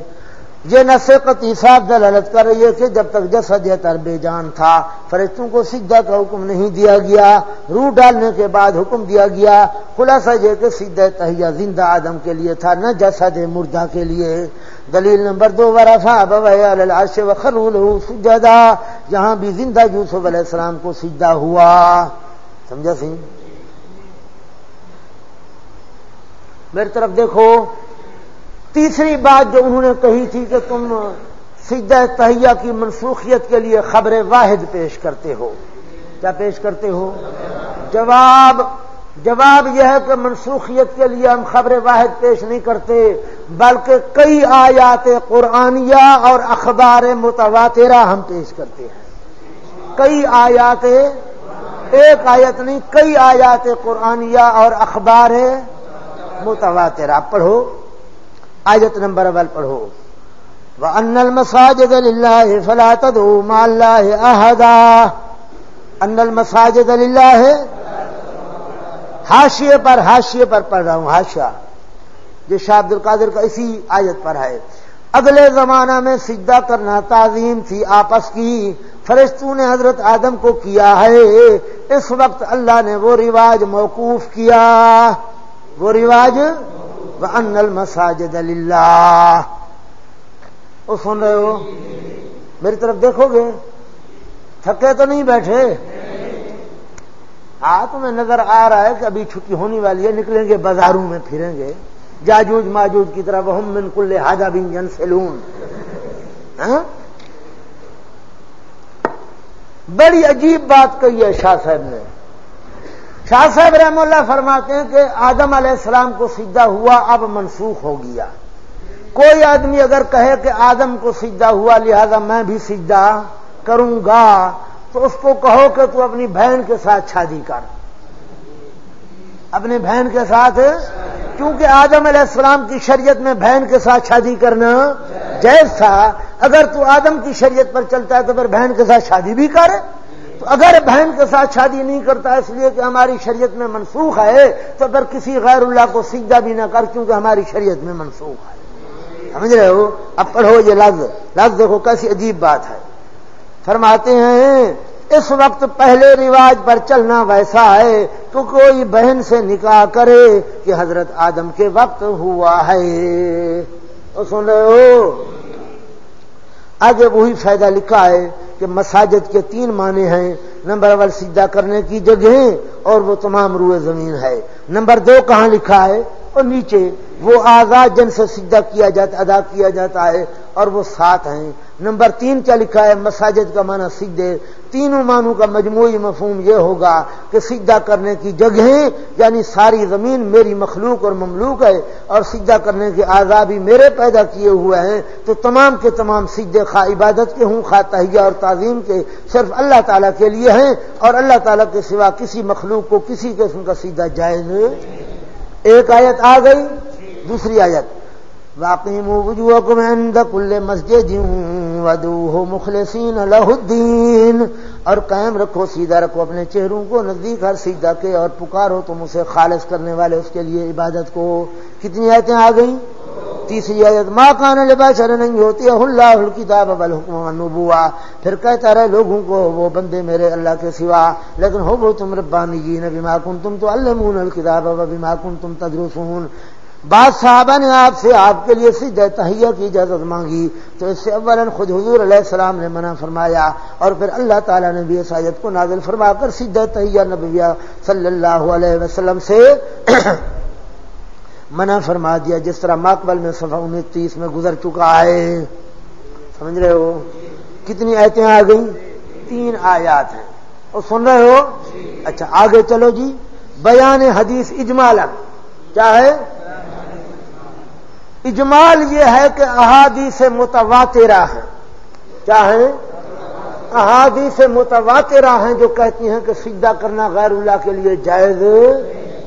S1: یہ قطعی صاف دلالت کر رہی ہے کہ جب تک جسد یا تر بے جان تھا، فرشتوں کو سیدھا کا حکم نہیں دیا گیا، روح ڈالنے کے بعد حکم دیا گیا، خلاصہ یہ کہ سیدھا تہیا زندہ آدم کے لیے تھا، نہ جسد مردہ کے لیے۔ دلیل نمبر دو ورفا بش وخرول سجدا جہاں بھی زندہ یوسف علیہ السلام کو سیدھا ہوا۔ سمجھا سی میری طرف دیکھو تیسری بات جو انہوں نے کہی تھی کہ تم سجدہ تہیا کی منسوخیت کے لیے خبر واحد پیش کرتے ہو۔ کیا پیش کرتے ہو؟ جواب جواب یہ ہے کہ منسوخیت کے لیے ہم خبر واحد پیش نہیں کرتے، بلکہ کئی آیات قرآنیہ اور اخبار متواترہ ہم پیش کرتے ہیں۔ کئی آیات، ایک آیت نہیں، کئی آیات قرآنیہ اور اخبار متواترہ۔ پڑھو۔ آیت نمبر اول پڑھو۔ وہ ان المساجد اللہ فلا تدعو مع اللہ احدا ان المساجد اللہ حاشیے پر حاشیے پر پڑھ رہا ہوں ہاشیا جو شاہ عبد القادر کا اسی آیت پر ہے۔ اگلے زمانہ میں سجدہ کرنا تعظیم تھی آپس کی۔ فرشتوں نے حضرت آدم کو کیا ہے۔ اس وقت اللہ نے وہ رواج موقوف کیا۔ وہ رواج ان المساجد اللہ وہ سن رہے ہو؟ میری طرف دیکھو گے۔ تھکے تو نہیں بیٹھے؟ ہاں تمہیں نظر آ رہا ہے کہ ابھی چھٹی ہونے والی ہے، نکلیں گے بازاروں میں، پھریں گے۔ جاجوج ماجوج کی طرف ہم من کل حاجا بن جن سیلون ہاں؟ بڑی عجیب بات کہی ہے شاہ صاحب نے۔ شاہ صاحب رحم اللہ فرماتے ہیں کہ آدم علیہ السلام کو سیدھا ہوا، اب منسوخ ہو گیا۔ کوئی آدمی اگر کہے کہ آدم کو سیدھا ہوا، لہذا میں بھی سیدھا کروں گا، تو اس کو کہو کہ تو اپنی بہن کے ساتھ شادی کر۔ اپنی بہن کے ساتھ؟ کیونکہ آدم علیہ السلام کی شریعت میں بہن کے ساتھ شادی کرنا جائز تھا۔ اگر تو آدم کی شریعت پر چلتا ہے تو پھر بہن کے ساتھ شادی بھی کر۔ تو اگر بہن کے ساتھ شادی نہیں کرتا اس لیے کہ ہماری شریعت میں منسوخ ہے، تو اگر کسی غیر اللہ کو سجدہ بھی نہ کر، کیونکہ ہماری شریعت میں منسوخ ہے۔ سمجھ رہے ہو؟ اب پڑھو یہ لفظ۔ لفظ دیکھو، کیسی عجیب بات ہے۔ فرماتے ہیں، اس وقت پہلے رواج پر چلنا ویسا ہے تو کوئی بہن سے نکاح کرے کہ حضرت آدم کے وقت ہوا ہے۔ سن رہے ہو؟ آگے وہی فائدہ لکھا ہے۔ کہ مساجد کے تین معنی ہیں۔ نمبر اول، سجدہ کرنے کی جگہیں، اور وہ تمام روئے زمین ہے۔ نمبر دو، کہاں لکھا ہے؟ اور نیچے وہ آزاد جن سے سجدہ کیا جاتا، ادا کیا جاتا ہے اور وہ سات ہیں۔ نمبر تین کیا لکھا ہے؟ مساجد کا معنی سجدے۔ تینوں معنوں کا مجموعی مفہوم یہ ہوگا کہ سجدہ کرنے کی جگہیں یعنی ساری زمین میری مخلوق اور مملوک ہے، اور سجدہ کرنے کے آزادی میرے پیدا کیے ہوئے ہیں۔ تو تمام کے تمام سجدے خواہ عبادت کے ہوں خواہ تہیا اور تعظیم کے صرف اللہ تعالیٰ کے لیے ہیں، اور اللہ تعالیٰ کے سوا کسی مخلوق کو کسی قسم کا سجدہ جائز ایک آیت آ گئی، دوسری آیت۔ واقعی وجوہکم عند کل مسجد ودوہ مخلصین لہ الدین اور قائم رکھو، سیدھا رکھو اپنے چہروں کو، نزدیک ہر سیدھا کے اور پکارو تم اسے خالص کرنے والے، اس کے لیے عبادت کو۔ کتنی آیتیں آ گئیں؟ تیسری آیت ماں کان لباشر نہیں ہوتی اللہ الکتاب والحکم نبوا پھر کہتا رہے لوگوں کو، وہ بندے میرے اللہ کے سوا۔ لیکن ہو وہ تم ربانی جی نبی ماکن تم تو اللہ الکتاب و بما تم تدرسون۔ بعض صحابہ نے آپ سے آپ کے لیے سجدہ تہیہ کی اجازت مانگی۔ تو اس سے اول خود حضور علیہ السلام نے منع فرمایا۔ اور پھر اللہ تعالیٰ نے بھی عیسائیت کو نازل فرما کر سجدہ تہیہ نبیہ صلی اللہ علیہ وسلم سے منع فرما دیا، جس طرح ماکبل میں صفحہ انیس تیس میں گزر چکا ہے۔ سمجھ رہے ہو؟ کتنی آیتیں آ گئی تین آیات ہیں۔ اور سن رہے ہو؟ اچھا آگے چلو جی۔ بیان حدیث اجمال کیا ہے؟ اجمال یہ ہے کہ احادیث متواترہ ہیں۔ کیا ہے احادیث متواترہ ہیں جو کہتی ہیں کہ سجدہ کرنا غیر اللہ کے لیے جائز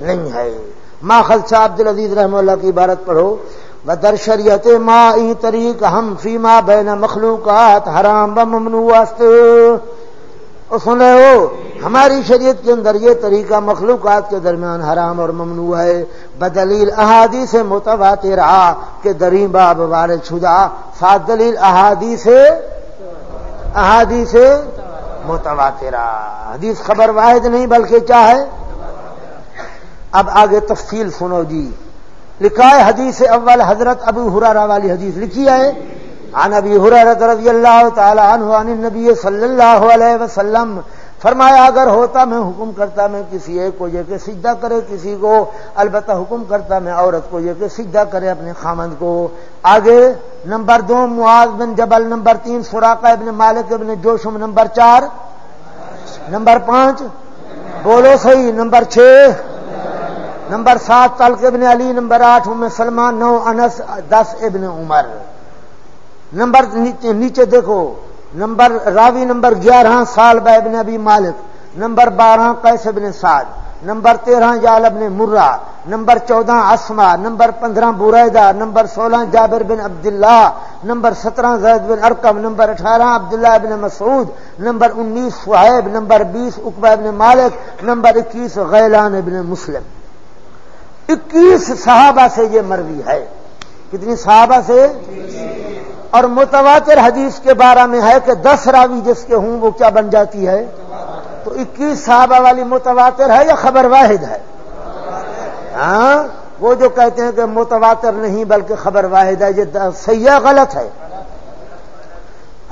S1: نہیں ہے۔ ما خلشہ عبد العزیز رحم اللہ کی عبارت پڑھو بدر شریعت ما ای طریق ہم فیما بین مخلوقات حرام و ممنوع سن رہے ہو، ہماری شریعت کے اندر یہ طریقہ مخلوقات کے درمیان حرام اور ممنوع ہے۔ بدلیل احادی سے متواتر رہا کہ دریم باب وارد چھجا سات دلیل احادی سے احادی سے حدیث خبر واحد نہیں، بلکہ کیا ہے؟ اب آگے تفصیل سنو جی۔ لکھا ہے حدیث اول حضرت ابو ہرارا والی حدیث لکھی ہے۔ عن ابی حریرت رضی اللہ تعالی عنہ عن النبی صلی اللہ علیہ وسلم۔ فرمایا، اگر ہوتا میں حکم کرتا میں کسی ایک کو یہ کہ سجدہ کرے، کسی کو البتہ حکم کرتا میں عورت کو یہ کہ سجدہ کرے اپنے خامند کو۔ آگے نمبر دو، معاذ بن جبل، نمبر تین سوراقہ ابن مالک ابن جوشم، نمبر چار۔ نمبر پانچ، بولو صحیح، نمبر چھ۔ نمبر سات تلق ابن علی، نمبر آٹھ، ام سلمان، نو، انس، دس ابن عمر۔ نمبر نیچے دیکھو۔ نمبر راوی نمبر گیارہ سال با ابن ابی مالک۔ نمبر بارہ، قیس ابن سعد۔ نمبر تیرہ جال ابن مرہ۔ نمبر چودہ اسما نمبر پندرہ، بریدہ۔ نمبر سولہ، جابر بن عبداللہ۔ نمبر سترہ، زید بن ارکم۔ نمبر اٹھارہ، عبداللہ ابن مسعود۔ نمبر انیس فہیب نمبر بیس اقبا ابن مالک۔ نمبر اکیس، غیلان ابن مسلم۔ اکیس صحابہ سے یہ مروی ہے۔ کتنی صحابہ سے؟ اور متواتر حدیث کے بارے میں ہے کہ دس راوی جس کے ہوں وہ کیا بن جاتی ہے؟ تو اکیس صحابہ والی متواتر ہے یا خبر واحد ہے؟ ہاں وہ جو کہتے ہیں کہ متواتر نہیں بلکہ خبر واحد ہے، یہ سیاح غلط ہے۔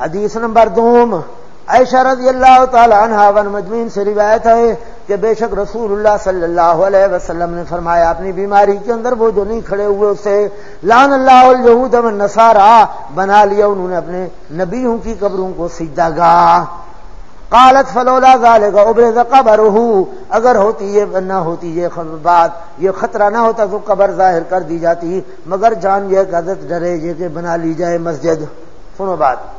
S1: حدیث نمبر دوم، عائشہ رضی اللہ تعالی عنہ ون مجمین سے روایت ہے کہ بے شک رسول اللہ صلی اللہ علیہ وسلم نے فرمایا، اپنی بیماری کے اندر وہ جو نہیں کھڑے ہوئے، اسے لان اللہ الہود نسارا بنا لیا۔ انہوں نے اپنے نبیوں کی قبروں کو سجدہ گا قالت، فلولا ذالک، ابرز قبرہ۔ اگر ہوتی یہ، نہ ہوتی یہ بات، یہ خطرہ نہ ہوتا تو قبر ظاہر کر دی جاتی۔ مگر جان یہ حضرت ڈرے، یہ کہ بنا لی جائے مسجد۔ سنو بات۔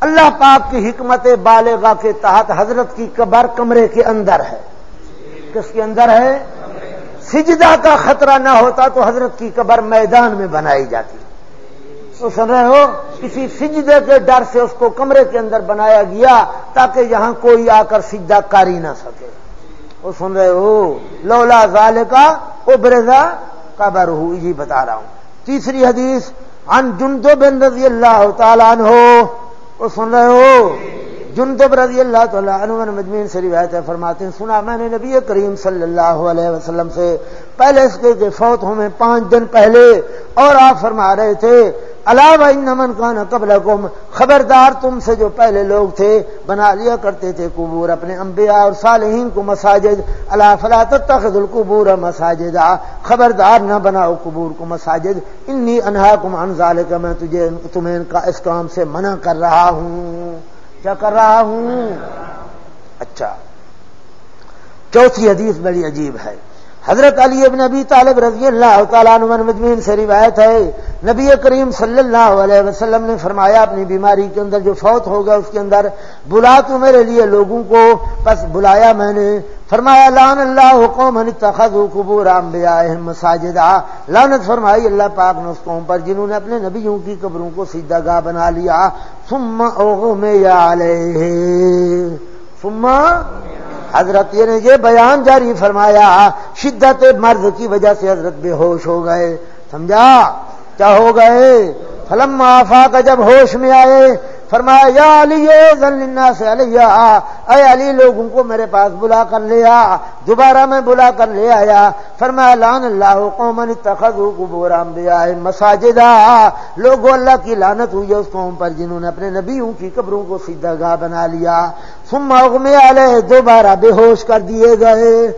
S1: اللہ پاک کی حکمت بالغا کے تحت حضرت کی قبر کمرے کے اندر ہے۔ کس کے اندر ہے؟ سجدہ کا خطرہ نہ ہوتا تو حضرت کی قبر میدان میں بنائی جاتی۔ تو سن رہے ہو؟ کسی سجدے کے ڈر سے اس کو کمرے کے اندر بنایا گیا تاکہ یہاں کوئی آ کر سجدہ کاری نہ سکے۔ وہ سن رہے ہو؟ لولا زال کا ابرزا قبر ہو یہ بتا رہا ہوں۔ تیسری حدیث ان جندو بن رضی اللہ تعالیٰ عنہ وہ سن رہے ہو؟ جندب رضی اللہ تعالیٰ عنہ مجمین سے روایت ہے، فرماتے ہیں، سنا میں نے نبی کریم صلی اللہ علیہ وسلم سے پہلے اس کے فوت ہوں میں پانچ دن پہلے، اور آپ فرما رہے تھے، علاوہ نمن کا قبل خبردار تم سے جو پہلے لوگ تھے، بنا لیا کرتے تھے قبور اپنے انبیاء اور صالحین کو مساجد اللہ فلا تخذ القبور مساجد خبردار نہ بناؤ قبور کو مساجد، انی انہا کم انزال کا میں تجھے، تمہیں کا اس کام سے منع کر رہا ہوں۔ کیا کر رہا ہوں؟ اچھا چوتھی حدیث بڑی عجیب ہے۔ حضرت علی ابن نبی طالب رضی اللہ تعالیٰ مجمین سے روایت ہے، نبی کریم صلی اللہ علیہ وسلم نے فرمایا، اپنی بیماری کے اندر جو فوت ہوگا اس کے اندر بلا تو میرے لیے لوگوں کو بس بلایا میں نے۔ فرمایا لان اللہ قوم قبور مساجدہ۔ لانت فرمائی اللہ پاک نے اس قوم پر، جنہوں نے اپنے نبیوں کی قبروں کو سیدھا گاہ بنا لیا۔ ثم یا ثم حضرت یہ نے یہ بیان جاری فرمایا، شدت مرض کی وجہ سے حضرت بے ہوش ہو گئے۔ سمجھا؟ کیا ہو گئے؟ فلم آفا کا جب ہوش میں آئے فرمایا، یا علی ذلنا سے علیہ، اے علی، لوگوں کو میرے پاس بلا کر لیا دوبارہ میں بلا کر لے آیا۔ فرمایا لان اللہ قومن اتخذوا قبور انبیاء مساجدا لوگوں، اللہ کی لعنت ہوئی اس قوم پر، جنہوں نے اپنے نبیوں کی قبروں کو سیدھا گاہ بنا لیا۔ ثم اغمی علیہ، دوبارہ بے ہوش کر دیے گئے۔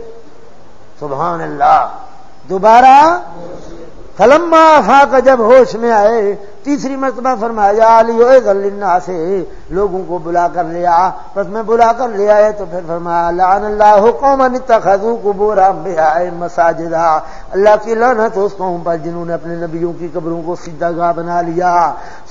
S1: سبحان اللہ۔ دوبارہ، فلما فاق، جب ہوش میں آئے تیسری مرتبہ فرمایا علی سے لوگوں کو بلا کر لیا بس میں بلا کر لے آئے تو پھر فرمایا، لعن اللہ قوم اتخذوا قبور انبیاء مساجدا اللہ کی لعنت اس قوم پر جنہوں نے اپنے نبیوں کی قبروں کو سیدھا گاہ بنا لیا۔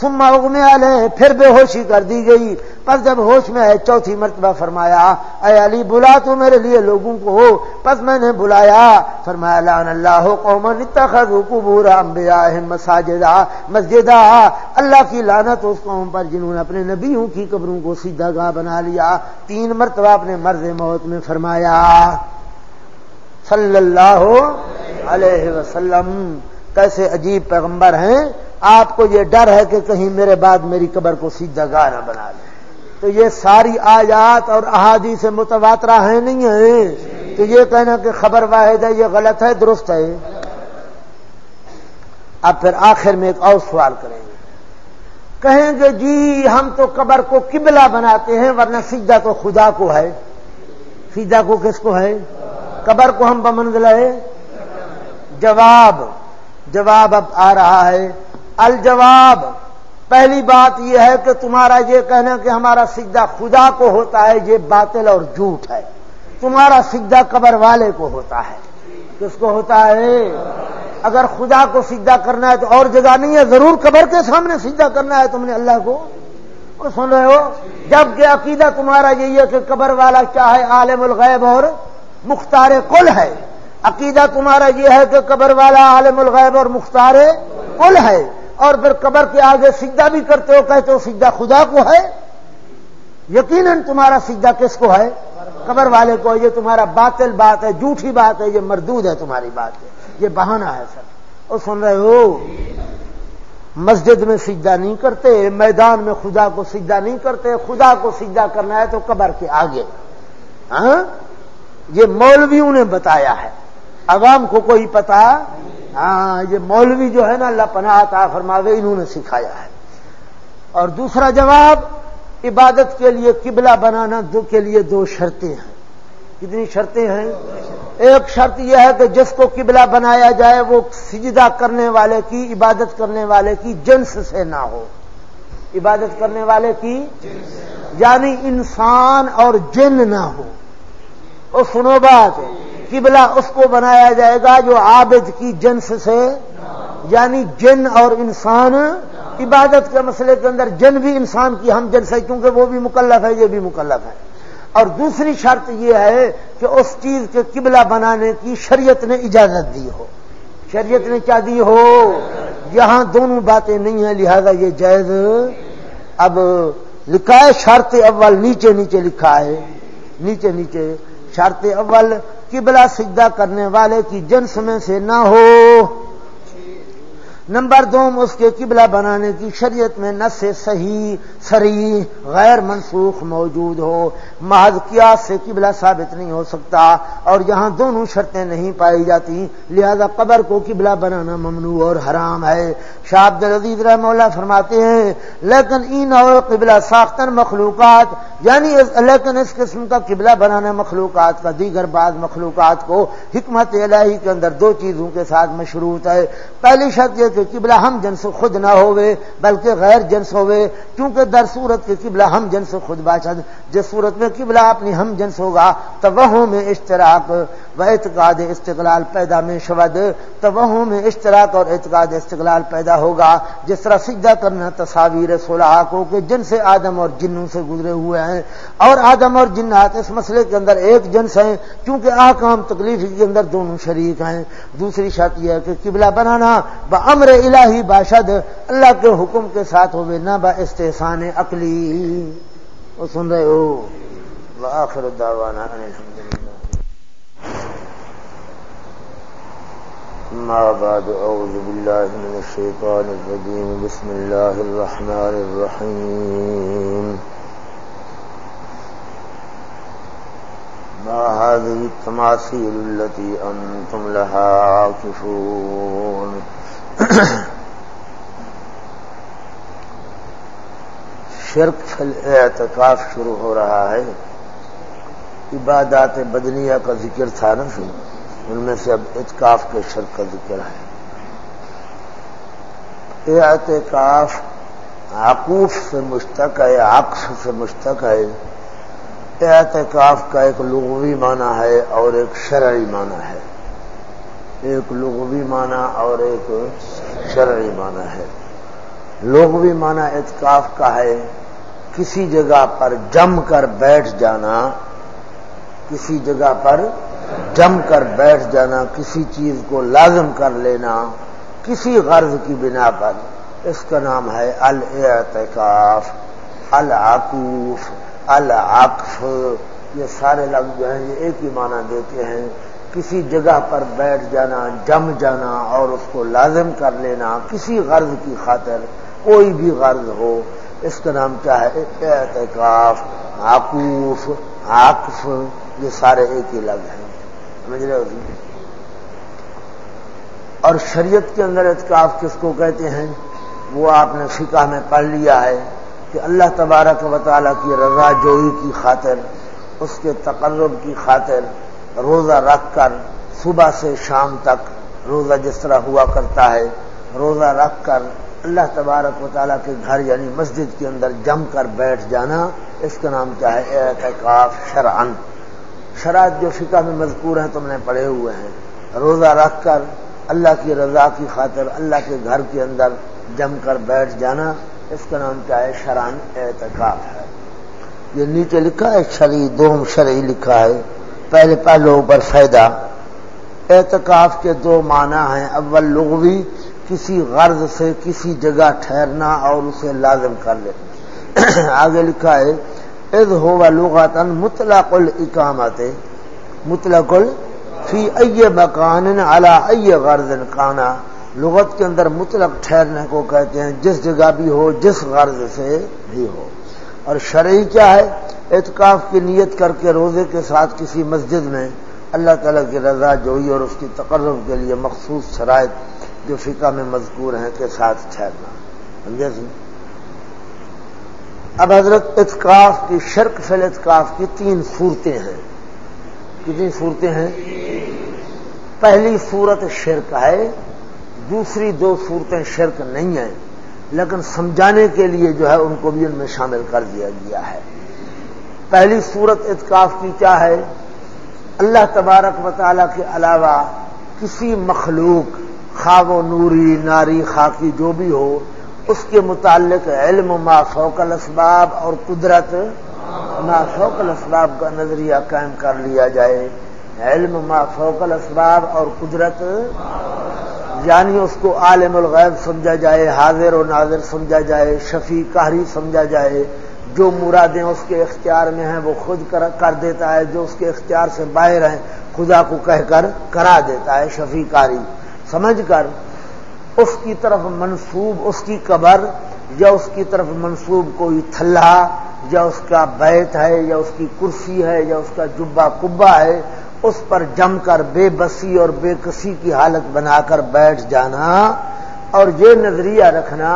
S1: ثم اغمی علیہ، پھر بے ہوشی کر دی گئی۔ پس جب ہوش میں آئے، چوتھی مرتبہ فرمایا، اے علی، بلا تو میرے لیے لوگوں کو۔ پس میں نے بلایا، فرمایا، لعن اللہ قوم اتخذوا قبور انبیاء مساجدا مسجدہ اللہ کی لانت اس قوم پر جنہوں نے اپنے نبیوں کی قبروں کو سیدھا گاہ بنا لیا، تین مرتبہ اپنے مرض موت میں فرمایا، صلی اللہ علیہ وسلم، کیسے عجیب پیغمبر ہیں، آپ کو یہ ڈر ہے کہ کہیں میرے بعد میری قبر کو سیدھا گاہ نہ بنا لے تو یہ ساری آیات اور احادی سے متواترا ہے نہیں ہے تو یہ کہنا کہ خبر واحد ہے، یہ غلط ہے، درست ہے۔ اب پھر آخر میں ایک اور سوال کریں گے۔ کہیں گے جی ہم تو قبر کو قبلہ بناتے ہیں، ورنہ سیدھا تو خدا کو ہے۔ سیدھا کو کس کو ہے؟ قبر کو ہم بمنزل ہے۔ جواب جواب اب آ رہا ہے۔ الجواب، پہلی بات یہ ہے کہ تمہارا یہ کہنا کہ ہمارا سیدھا خدا کو ہوتا ہے، یہ باطل اور جھوٹ ہے۔ تمہارا سیدھا قبر والے کو ہوتا ہے۔ کس کو ہوتا ہے؟ اگر خدا کو سیدھا کرنا ہے تو اور جگہ نہیں ہے، ضرور قبر کے سامنے سیدھا کرنا ہے، تم نے اللہ کو۔ سن رہے ہو؟ جبکہ عقیدہ تمہارا یہی ہے کہ قبر والا کیا ہے؟ عالم الغیب اور مختار کل ہے۔ عقیدہ تمہارا یہ ہے کہ قبر والا عالم الغیب اور مختار کل ہے۔ اور پھر قبر کے آگے سیدھا بھی کرتے ہو، کہتے ہو سیدھا خدا کو ہے۔ یقیناً تمہارا سیدھا کس کو ہے؟ قبر والے کو۔ یہ تمہارا باطل بات ہے، جھوٹھی بات ہے، یہ مردود ہے تمہاری بات ہے۔ یہ بہانہ ہے سر۔ وہ سن رہے ہو، مسجد میں سجدہ نہیں کرتے، میدان میں خدا کو سجدہ نہیں کرتے، خدا کو سجدہ کرنا ہے تو قبر کے آگے۔ ہاں؟ یہ مولویوں نے بتایا ہے۔ عوام کو کوئی پتا؟ ہاں یہ مولوی جو ہے نا، اللہ پناہ عطا فرماوے، انہوں نے سکھایا ہے۔ اور دوسرا جواب، عبادت کے لیے قبلہ بنانا دو کے لیے دو شرطیں ہیں۔ کتنی شرطیں ہیں؟ ایک شرط یہ ہے کہ جس کو قبلہ بنایا جائے، وہ سجدہ کرنے والے کی، عبادت کرنے والے کی جنس سے نہ ہو۔ عبادت کرنے والے کی یعنی انسان اور جن نہ ہو۔ اور سنو بات، قبلہ اس کو بنایا جائے گا جو عابد کی جنس سے یعنی جن اور انسان۔ عبادت کے مسئلے کے اندر جن بھی انسان کی ہم جن سے کیونکہ وہ بھی مکلف ہے یہ بھی مکلف ہے اور دوسری شرط یہ ہے کہ اس چیز کے قبلہ بنانے کی شریعت نے اجازت دی ہو۔ شریعت نے کیا دی ہو؟ یہاں دونوں باتیں نہیں ہیں، لہذا یہ جائز۔ اب لکھا ہے، شرط اول نیچے نیچے لکھا ہے۔ نیچے نیچے۔ شرط اول، قبلہ سجدہ کرنے والے کی جنس میں سے نہ ہو۔ نمبر دو اس کے قبلہ بنانے کی شریعت میں نس صحیح سری غیر منسوخ موجود ہو۔ محض قیاس سے قبلہ ثابت نہیں ہو سکتا اور یہاں دونوں شرطیں نہیں پائی جاتی۔ لہذا قبر کو قبلہ بنانا ممنوع اور حرام ہے۔ شاہ عبد العزیز رحم اللہ فرماتے ہیں، لیکن این اور قبلہ ساختن مخلوقات یعنی لیکن اس قسم کا قبلہ بنانا مخلوقات کا، دیگر بعض مخلوقات کو حکمت الہی کے اندر دو چیزوں کے ساتھ مشروط ہے۔ پہلی شرط یہ کہ قبلہ ہم جنس خود نہ ہوئے بلکہ غیر جنس ہوئے کیونکہ در صورت کے قبلہ ہم جنس خود باشد۔ جس صورت میں قبلہ اپنی ہم جنس ہوگا تو وہ میں اشتراک و اعتقاد استقلال پیدا میں شود۔ تو وہ میں اشتراک اور اعتقاد استقلال پیدا ہوگا۔ جس طرح سجدہ کرنا، تصاویر صلاح کو کہ جن سے آدم اور جنوں سے گزرے ہوئے ہیں۔ اور آدم اور جنات اس مسئلے کے اندر ایک جنس ہیں، کیونکہ آکام تکلیف کے اندر دونوں شریک ہیں۔ دوسری شرط یہ ہے کہ قبلہ بنانا بمر امر الہی باشد، اللہ کے حکم کے ساتھ ہوئے، نہ با استحسان عقلی۔ وہ سن رہے ہو؟ آخر الدعوانا ما بعد أعوذ بالله من الشيطان الرجيم بسم الله الرحمن الرحيم ما هذه التماثيل التي أنتم لها عاكفون؟ شرک فل اعتکاف شروع ہو رہا ہے۔ عبادات بدنیہ کا ذکر تھا نا شروع ان میں سے اب اعتکاف کے شرک کا ذکر ہے۔ اعتکاف عقوف سے مشتق ہے عقف سے مشتق ہے۔ اعتکاف کا ایک لغوی معنی ہے اور ایک شرعی معنی ہے۔ ایک لغوی معنی اور ایک شرعی معنی ہے۔ لغوی معنی اعتکاف کا ہے، کسی جگہ پر جم کر بیٹھ جانا، کسی جگہ پر جم کر بیٹھ جانا، کسی چیز کو لازم کر لینا، کسی غرض کی بنا پر۔ اس کا نام ہے الاعتکاف العقوف العقف یہ سارے لفظ جو ہیں، یہ ایک ہی معنی دیتے ہیں۔ کسی جگہ پر بیٹھ جانا، جم جانا اور اس کو لازم کر لینا کسی غرض کی خاطر کوئی بھی غرض ہو، اس کا نام کیا ہے؟ اعتکاف عقوف عقف یہ سارے ایک ہی لفظ ہیں۔ سمجھ رہے ہو اور شریعت کے اندر اعتکاف کس کو کہتے ہیں؟ وہ آپ نے فقہ میں پڑھ لیا ہے کہ اللہ تبارک و تعالیٰ کی رضا جوئی کی خاطر، اس کے تقرب کی خاطر روزہ رکھ کر صبح سے شام تک روزہ جس طرح ہوا کرتا ہے، روزہ رکھ کر اللہ تبارک و تعالیٰ کے گھر یعنی مسجد کے اندر جم کر بیٹھ جانا، اس کا نام کیا ہے؟ اعتکاف شرعن شرائط جو فقہ میں مذکور ہیں تم نے پڑھے ہوئے ہیں۔ روزہ رکھ کر اللہ کی رضا کی خاطر اللہ کے گھر کے اندر جم کر بیٹھ جانا، اس کا نام کیا ہے؟ شران اعتکاف ہے۔ یہ نیچے لکھا ہے شرعی، دوم شرعی لکھا ہے۔ پہلے پہلو پر فائدہ۔ اعتکاف کے دو معنی ہیں۔ اول لغوی، کسی غرض سے کسی جگہ ٹھہرنا اور اسے لازم کر لینا۔ آگے لکھا ہے از ہو لغاتن مطلق الکامت مطلق فی ائی مکان اعلی ائی غرض کانا۔ لغت کے اندر مطلق ٹھہرنے کو کہتے ہیں، جس جگہ بھی ہو، جس غرض سے بھی ہو۔ اور شرعی کیا ہے؟ اعتکاف کی نیت کر کے روزے کے ساتھ کسی مسجد میں اللہ تعالیٰ کی رضا جوئی اور اس کی تقرب کے لیے مخصوص شرائط جو فقہ میں مذکور ہیں کے ساتھ ٹھہرنا۔ سمجھے سی اب حضرت اتکاف کی شرک فل اتکاف کی تین صورتیں ہیں۔ کتنی صورتیں ہیں؟ پہلی صورت شرک ہے، دوسری دو صورتیں شرک نہیں ہیں، لیکن سمجھانے کے لیے جو ہے ان کو بھی ان میں شامل کر دیا گیا ہے۔ پہلی صورت اتکاف کی کیا ہے؟ اللہ تبارک و کے علاوہ کسی مخلوق، خواب و نوری، ناری، خاکی، جو بھی ہو، اس کے متعلق علم ما فوق الاسباب اور قدرت ما فوق الاسباب کا نظریہ قائم کر لیا جائے۔ علم ما فوق الاسباب اور قدرت یعنی اس کو عالم الغیب سمجھا جائے، حاضر و ناظر سمجھا جائے، شفیع کاری سمجھا جائے۔ جو مرادیں اس کے اختیار میں ہیں وہ خود کر دیتا ہے، جو اس کے اختیار سے باہر ہیں، خدا کو کہہ کر کرا دیتا ہے، شفیع کاری۔ سمجھ کر اس کی طرف منسوب اس کی قبر، یا اس کی طرف منسوب کوئی تھلا، یا اس کا بیت ہے، یا اس کی کرسی ہے، یا اس کا جبا کبا ہے، اس پر جم کر بے بسی اور بے کسی کی حالت بنا کر بیٹھ جانا اور یہ نظریہ رکھنا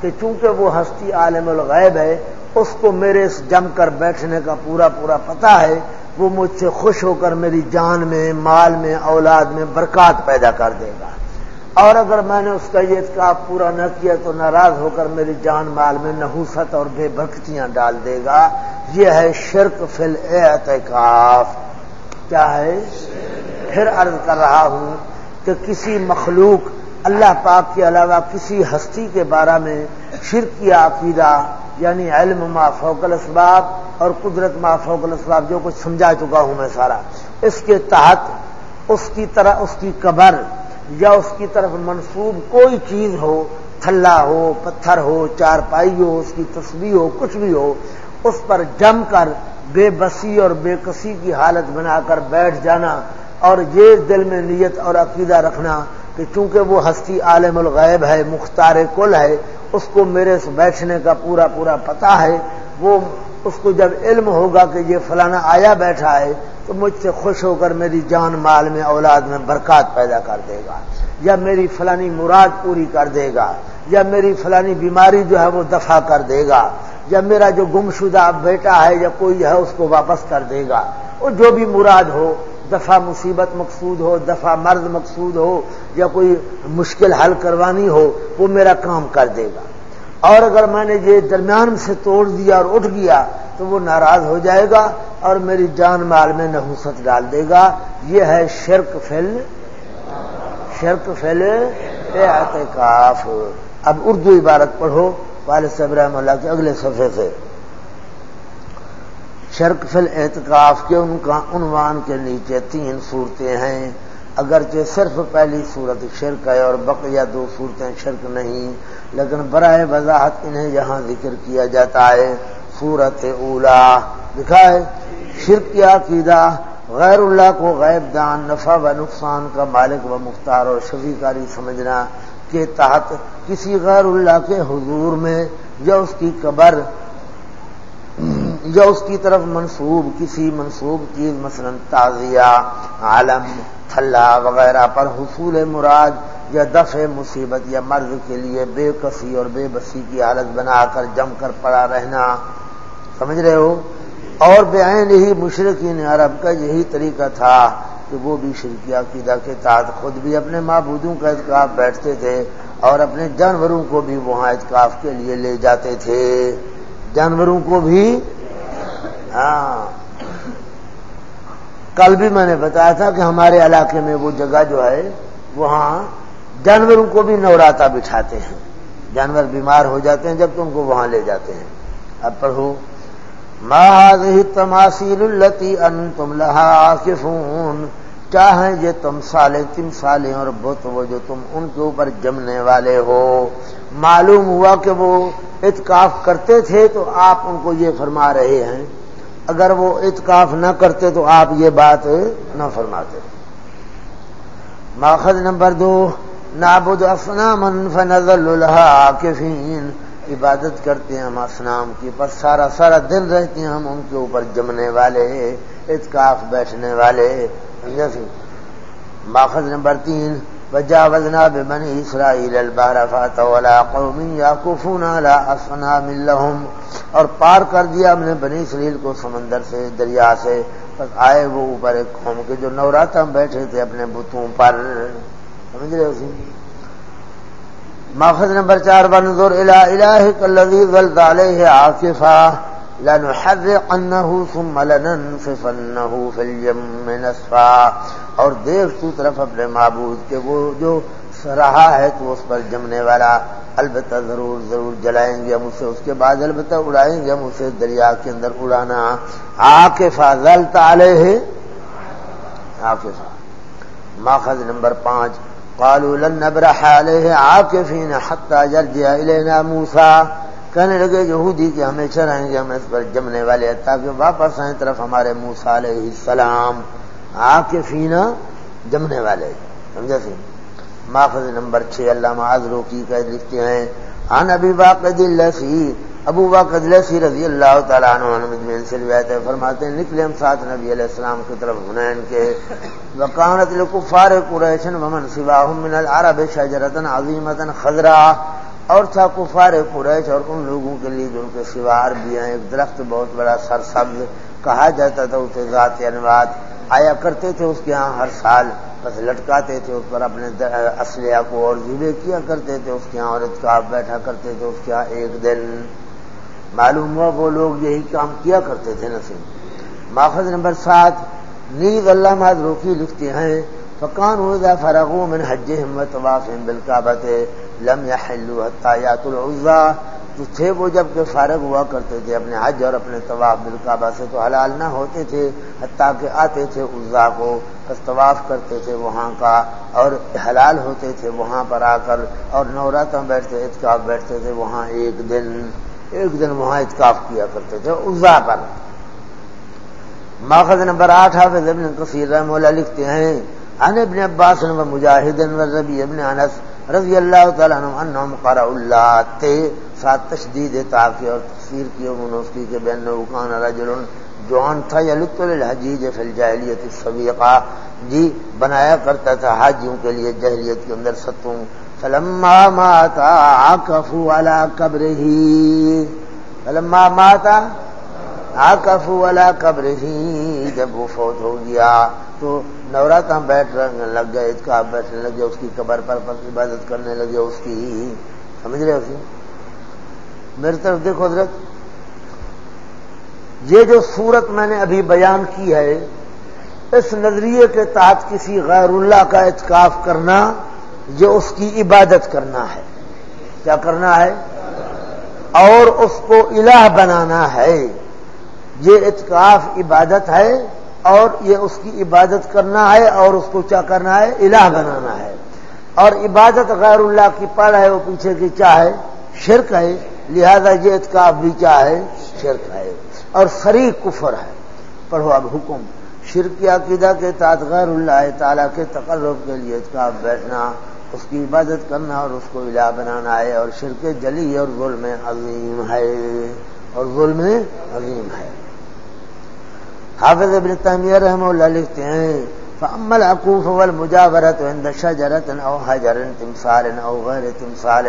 S1: کہ چونکہ وہ ہستی عالم الغیب ہے اس کو میرے اس جم کر بیٹھنے کا پورا پورا پتا ہے، وہ مجھ سے خوش ہو کر میری جان میں، مال میں، اولاد میں برکات پیدا کر دے گا۔ اور اگر میں نے اس کا یہ اتکاف پورا نہ کیا تو ناراض ہو کر میری جان مال میں نحوست اور بے برکتیاں ڈال دے گا۔ یہ ہے شرک فل اعتکاف کیا ہے؟ پھر عرض کر رہا ہوں کہ کسی مخلوق اللہ پاک کے علاوہ کسی ہستی کے بارے میں شرک کی عقیدہ یعنی علم ما فوق الاسباب اور قدرت ما فوق الاسباب جو کچھ سمجھا چکا ہوں میں سارا، اس کے تحت، اس کی طرح، اس کی قبر یا اس کی طرف منسوب کوئی چیز ہو، تھلا ہو، پتھر ہو چار پائی ہو، اس کی تصویر ہو، کچھ بھی ہو، اس پر جم کر بے بسی اور بے کسی کی حالت بنا کر بیٹھ جانا اور یہ دل میں نیت اور عقیدہ رکھنا کہ چونکہ وہ ہستی عالم الغیب ہے، مختار کل ہے، اس کو میرے سے بیٹھنے کا پورا پورا پتا ہے۔ وہ اس کو جب علم ہوگا کہ یہ فلانا آیا بیٹھا ہے، تو مجھ سے خوش ہو کر میری جان مال میں، اولاد میں برکات پیدا کر دے گا۔ یا میری فلانی مراد پوری کر دے گا۔ یا میری فلانی بیماری جو ہے، وہ دفع کر دے گا۔ یا میرا جو گم شدہ بیٹا ہے یا کوئی ہے اس کو واپس کر دے گا وہ جو بھی مراد ہو، دفعہ مصیبت مقصود ہو، دفعہ مرد مقصود ہو یا کوئی مشکل حل کروانی ہو، وہ میرا کام کر دے گا۔ اور اگر میں نے یہ درمیان سے توڑ دیا اور اٹھ گیا تو وہ ناراض ہو جائے گا اور میری جان مال میں نحوست ڈال دے گا۔ یہ ہے شرک فل شرک فل اعتکاف۔ اب اردو عبارت پڑھو۔ والد صاحب رحم اللہ کے اگلے صفحے سے شرک فل اعتکاف کے ان کا عنوان کے نیچے تین صورتیں ہیں۔ اگرچہ صرف پہلی صورت شرک ہے اور بقیہ دو صورتیں شرک نہیں، لیکن برائے وضاحت انہیں یہاں ذکر کیا جاتا ہے۔ صورت اولا، لکھا ہے، شرک کی عقیدہ، غیر اللہ کو غیب دان، نفع و نقصان کا مالک و مختار اور شفیقاری سمجھنا۔ کے تحت کسی غیر اللہ کے حضور میں یا اس کی قبر، یا اس کی طرف منسوب، کسی منسوب چیز مثلا تعزیہ عالم تھلا وغیرہ پر حصول مراد یا دفع مصیبت یا مرض کے لیے بے کسی اور بے بسی کی حالت بنا کر جم کر پڑا رہنا۔ سمجھ رہے ہو؟ اور بے عین ہی مشرقین عرب کا یہی طریقہ تھا۔ کہ وہ بھی شرکی عقیدہ کے تحت خود بھی اپنے معبودوں کا اتکاف بیٹھتے تھے اور اپنے جانوروں کو بھی وہاں اتکاف کے لیے لے جاتے تھے۔ جانوروں کو بھی؟ ہاں۔ کل بھی میں نے بتایا تھا کہ ہمارے علاقے میں وہ جگہ جو ہے، وہاں جانوروں کو بھی نوراتا بٹھاتے ہیں۔ جانور بیمار ہو جاتے ہیں جب تو ان کو وہاں لے جاتے ہیں۔ اب پڑھو۔ ماضی تماثیل التی ان تم لہا فون چاہیں یہ تم سالے؟ تم سالے اور بت وہ جو تم ان کے اوپر جمنے والے ہو؟ معلوم ہوا کہ وہ اتکاف کرتے تھے تو آپ ان کو یہ فرما رہے ہیں۔ اگر وہ اتکاف نہ کرتے تو آپ یہ بات نہ فرماتے۔ ماخذ نمبر دو نابود افنام فنزل الحا کفین عبادت کرتے ہیں ہم اسنام کی، پر سارا سارا دن رہتے ہیں ہم ان کے اوپر جمنے والے اتکاف بیٹھنے والے ماخذ نمبر تین وجا وزنا بے بنی اسرائیل البار فاتولا قوم یا کفون اصنام لهم، اور پار کر دیا ہم نے بنی اسرائیل کو سمندر سے، دریا سے، بس آئے وہ اوپر ایک قوم کے جو نورات ہم بیٹھے تھے اپنے بتوں پر۔ سمجھ رہے اسی ماخذ نمبر چار بنظر الى الہ الذی ظلت علیہ عاکفہ لنحرقنه ثم لننصفنه في اليم نصفا اور دیکھ تو طرف اپنے معبود کے وہ جو رہا ہے تو اس پر جمنے والا البتہ ضرور ضرور جلائیں گے، ہم اسے اس کے بعد البتہ اڑائیں گے، ہم اسے دریا کے اندر اڑانا۔ آ کے فاضل تالے ہے ماخذ نمبر پانچ قالوا لن نبرح عليه عاكفين حتى يرجع الينا موسى. کہنے لگے یہودی کہ ہمیشہ رہیں گے ہم اس پر جمنے والے، تاکہ واپس آئیں طرف ہمارے موسا علیہ السلام. عاکفین جمنے والے، سمجھا سی؟ ماخذ نمبر چھ اللہ معذرو کی لکھتے ہیں، عن ابی واقد السی ابو واقد السی رضی اللہ تعالیٰ عنہ مجمین سے روایت ہے، فرماتے ہیں، نکلے ہم ساتھ نبی علیہ السلام کی طرف حنین کے۔ وقانت لکفار قریشن ومن سواہم من العرب شجرتا عظیمتا خضرا۔ اور تھا کفار قریش اور ان لوگوں کے لیے جو ان کے سوار بھی ہیں۔ ایک درخت بہت بڑا سر سبز کہا جاتا تھا، اسے ذات انواد۔ آیا کرتے تھے اس کے ہاں ہر سال، بس لٹکاتے تھے اس پر اپنے اسلحہ کو اور ذبے کیا کرتے تھے۔ اس کے ہاں اور اتکاب بیٹھا کرتے تھے، اس کے ہاں ایک دن۔ معلوم ہوا وہ لوگ یہی کام کیا کرتے تھے نسیم ماخذ نمبر سات، نیز اللہ ماد روکی لکھتے ہیں، فقان ادا فرغو من حج ہمت واف بالکابت لم یا حلو حتیات العزا تو تھے وہ جبکہ فارغ ہوا کرتے تھے اپنے حج اور اپنے طواف بالکعبہ سے، تو حلال نہ ہوتے تھے، حتیٰ کہ آتے تھے عزا کو، بس طواف کرتے تھے وہاں کا، اور حلال ہوتے تھے وہاں پر آ کر، اور نوراتوں بیٹھتے اتکاف بیٹھتے تھے وہاں ایک دن۔ ایک دن وہاں اتکاف کیا کرتے تھے، عزا پر۔ ماخذ نمبر آٹھ، حافظ ابن کثیر رحم اللہ لکھتے ہیں ان ابن عباس و مجاہد و ربی ابن انس رضی اللہ تعالیٰ عنہ انہم قرأ اللہ تے ساتھ تشدید تاکہ اور تفسیر کی انہوں اس کی کہ بین کان رجل جوان تھا، یا لط الحجیج فی الجاہلیت السبیقہ جی بنایا کرتا تھا حاجیوں کے لیے جہلیت کے اندر ستوں فلما ماتا عاکفو علی قبرہی فلما ماتا عاکفو علی قبرہی جب وہ فوت ہو گیا، تو نوراتاں بیٹھ لگ گئے اتکا بیٹھنے لگے اس کی قبر پر عبادت کرنے لگے اس کی۔ سمجھ رہے اسی جی؟ میری طرف دیکھو حضرت، یہ جو صورت میں نے ابھی بیان کی ہے، اس نظریے کے تحت کسی غیر اللہ کا اتکاف کرنا یہ اس کی عبادت کرنا ہے۔ کیا کرنا ہے؟ اور اس کو الہ بنانا ہے۔ یہ اتکاف عبادت ہے اور یہ اس کی عبادت کرنا ہے اور اس کو کیا کرنا ہے؟ الہ بنانا ہے۔ اور عبادت غیر اللہ کی پڑ ہے، وہ پیچھے کی چاہے شرک ہے، لہذا یہ اتکاف بھی چاہے شرک ہے۔ اور سری کفر ہے۔ پڑھو اب حکم۔ شرک عقیدہ کے تحت غیر اللہ تعالیٰ کے تقرب کے لیے اتکاف بیٹھنا۔ اس کی عبادت کرنا اور اس کو الہ بنانا ہے اور شرک جلی اور ظلم عظیم ہے اور ظلم عظیم ہے۔ حافظ ابن تعمیر رحمہ اللہ لکھتے ہیں فعمل عقوف والمجاورت عند شجرت او حجر تمثال او غیر تمثال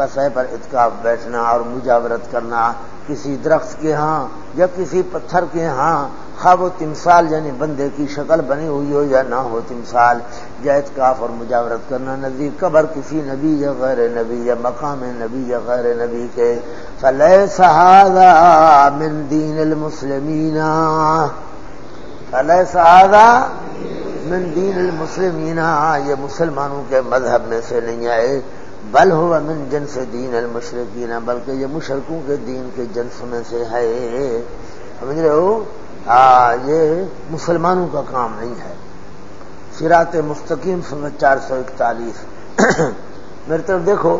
S1: بس پر اتکاف بیٹھنا اور مجاورت کرنا کسی درخت کے ہاں یا کسی پتھر کے ہاں خواب و تمثال یعنی بندے کی شکل بنی ہوئی ہو یا نہ ہو، تمثال یا اتکاف اور مجاورت کرنا نزدیک قبر کسی نبی یا غیر نبی یا مقام نبی یا غیر نبی کے۔ فلح صحادہ من دین المسلمین فلح صحادہ من دین المسلمین یہ مسلمانوں کے مذہب میں سے نہیں آئے۔ بل ہو من جن سے دین المشرقین بلکہ یہ مشرقوں کے دین کے جنس میں سے ہے۔ سمجھ رہے ہو؟ آ، یہ مسلمانوں کا کام نہیں ہے۔ سرات مستقیم سنت چار سو اکتالیس۔ میری طرف دیکھو،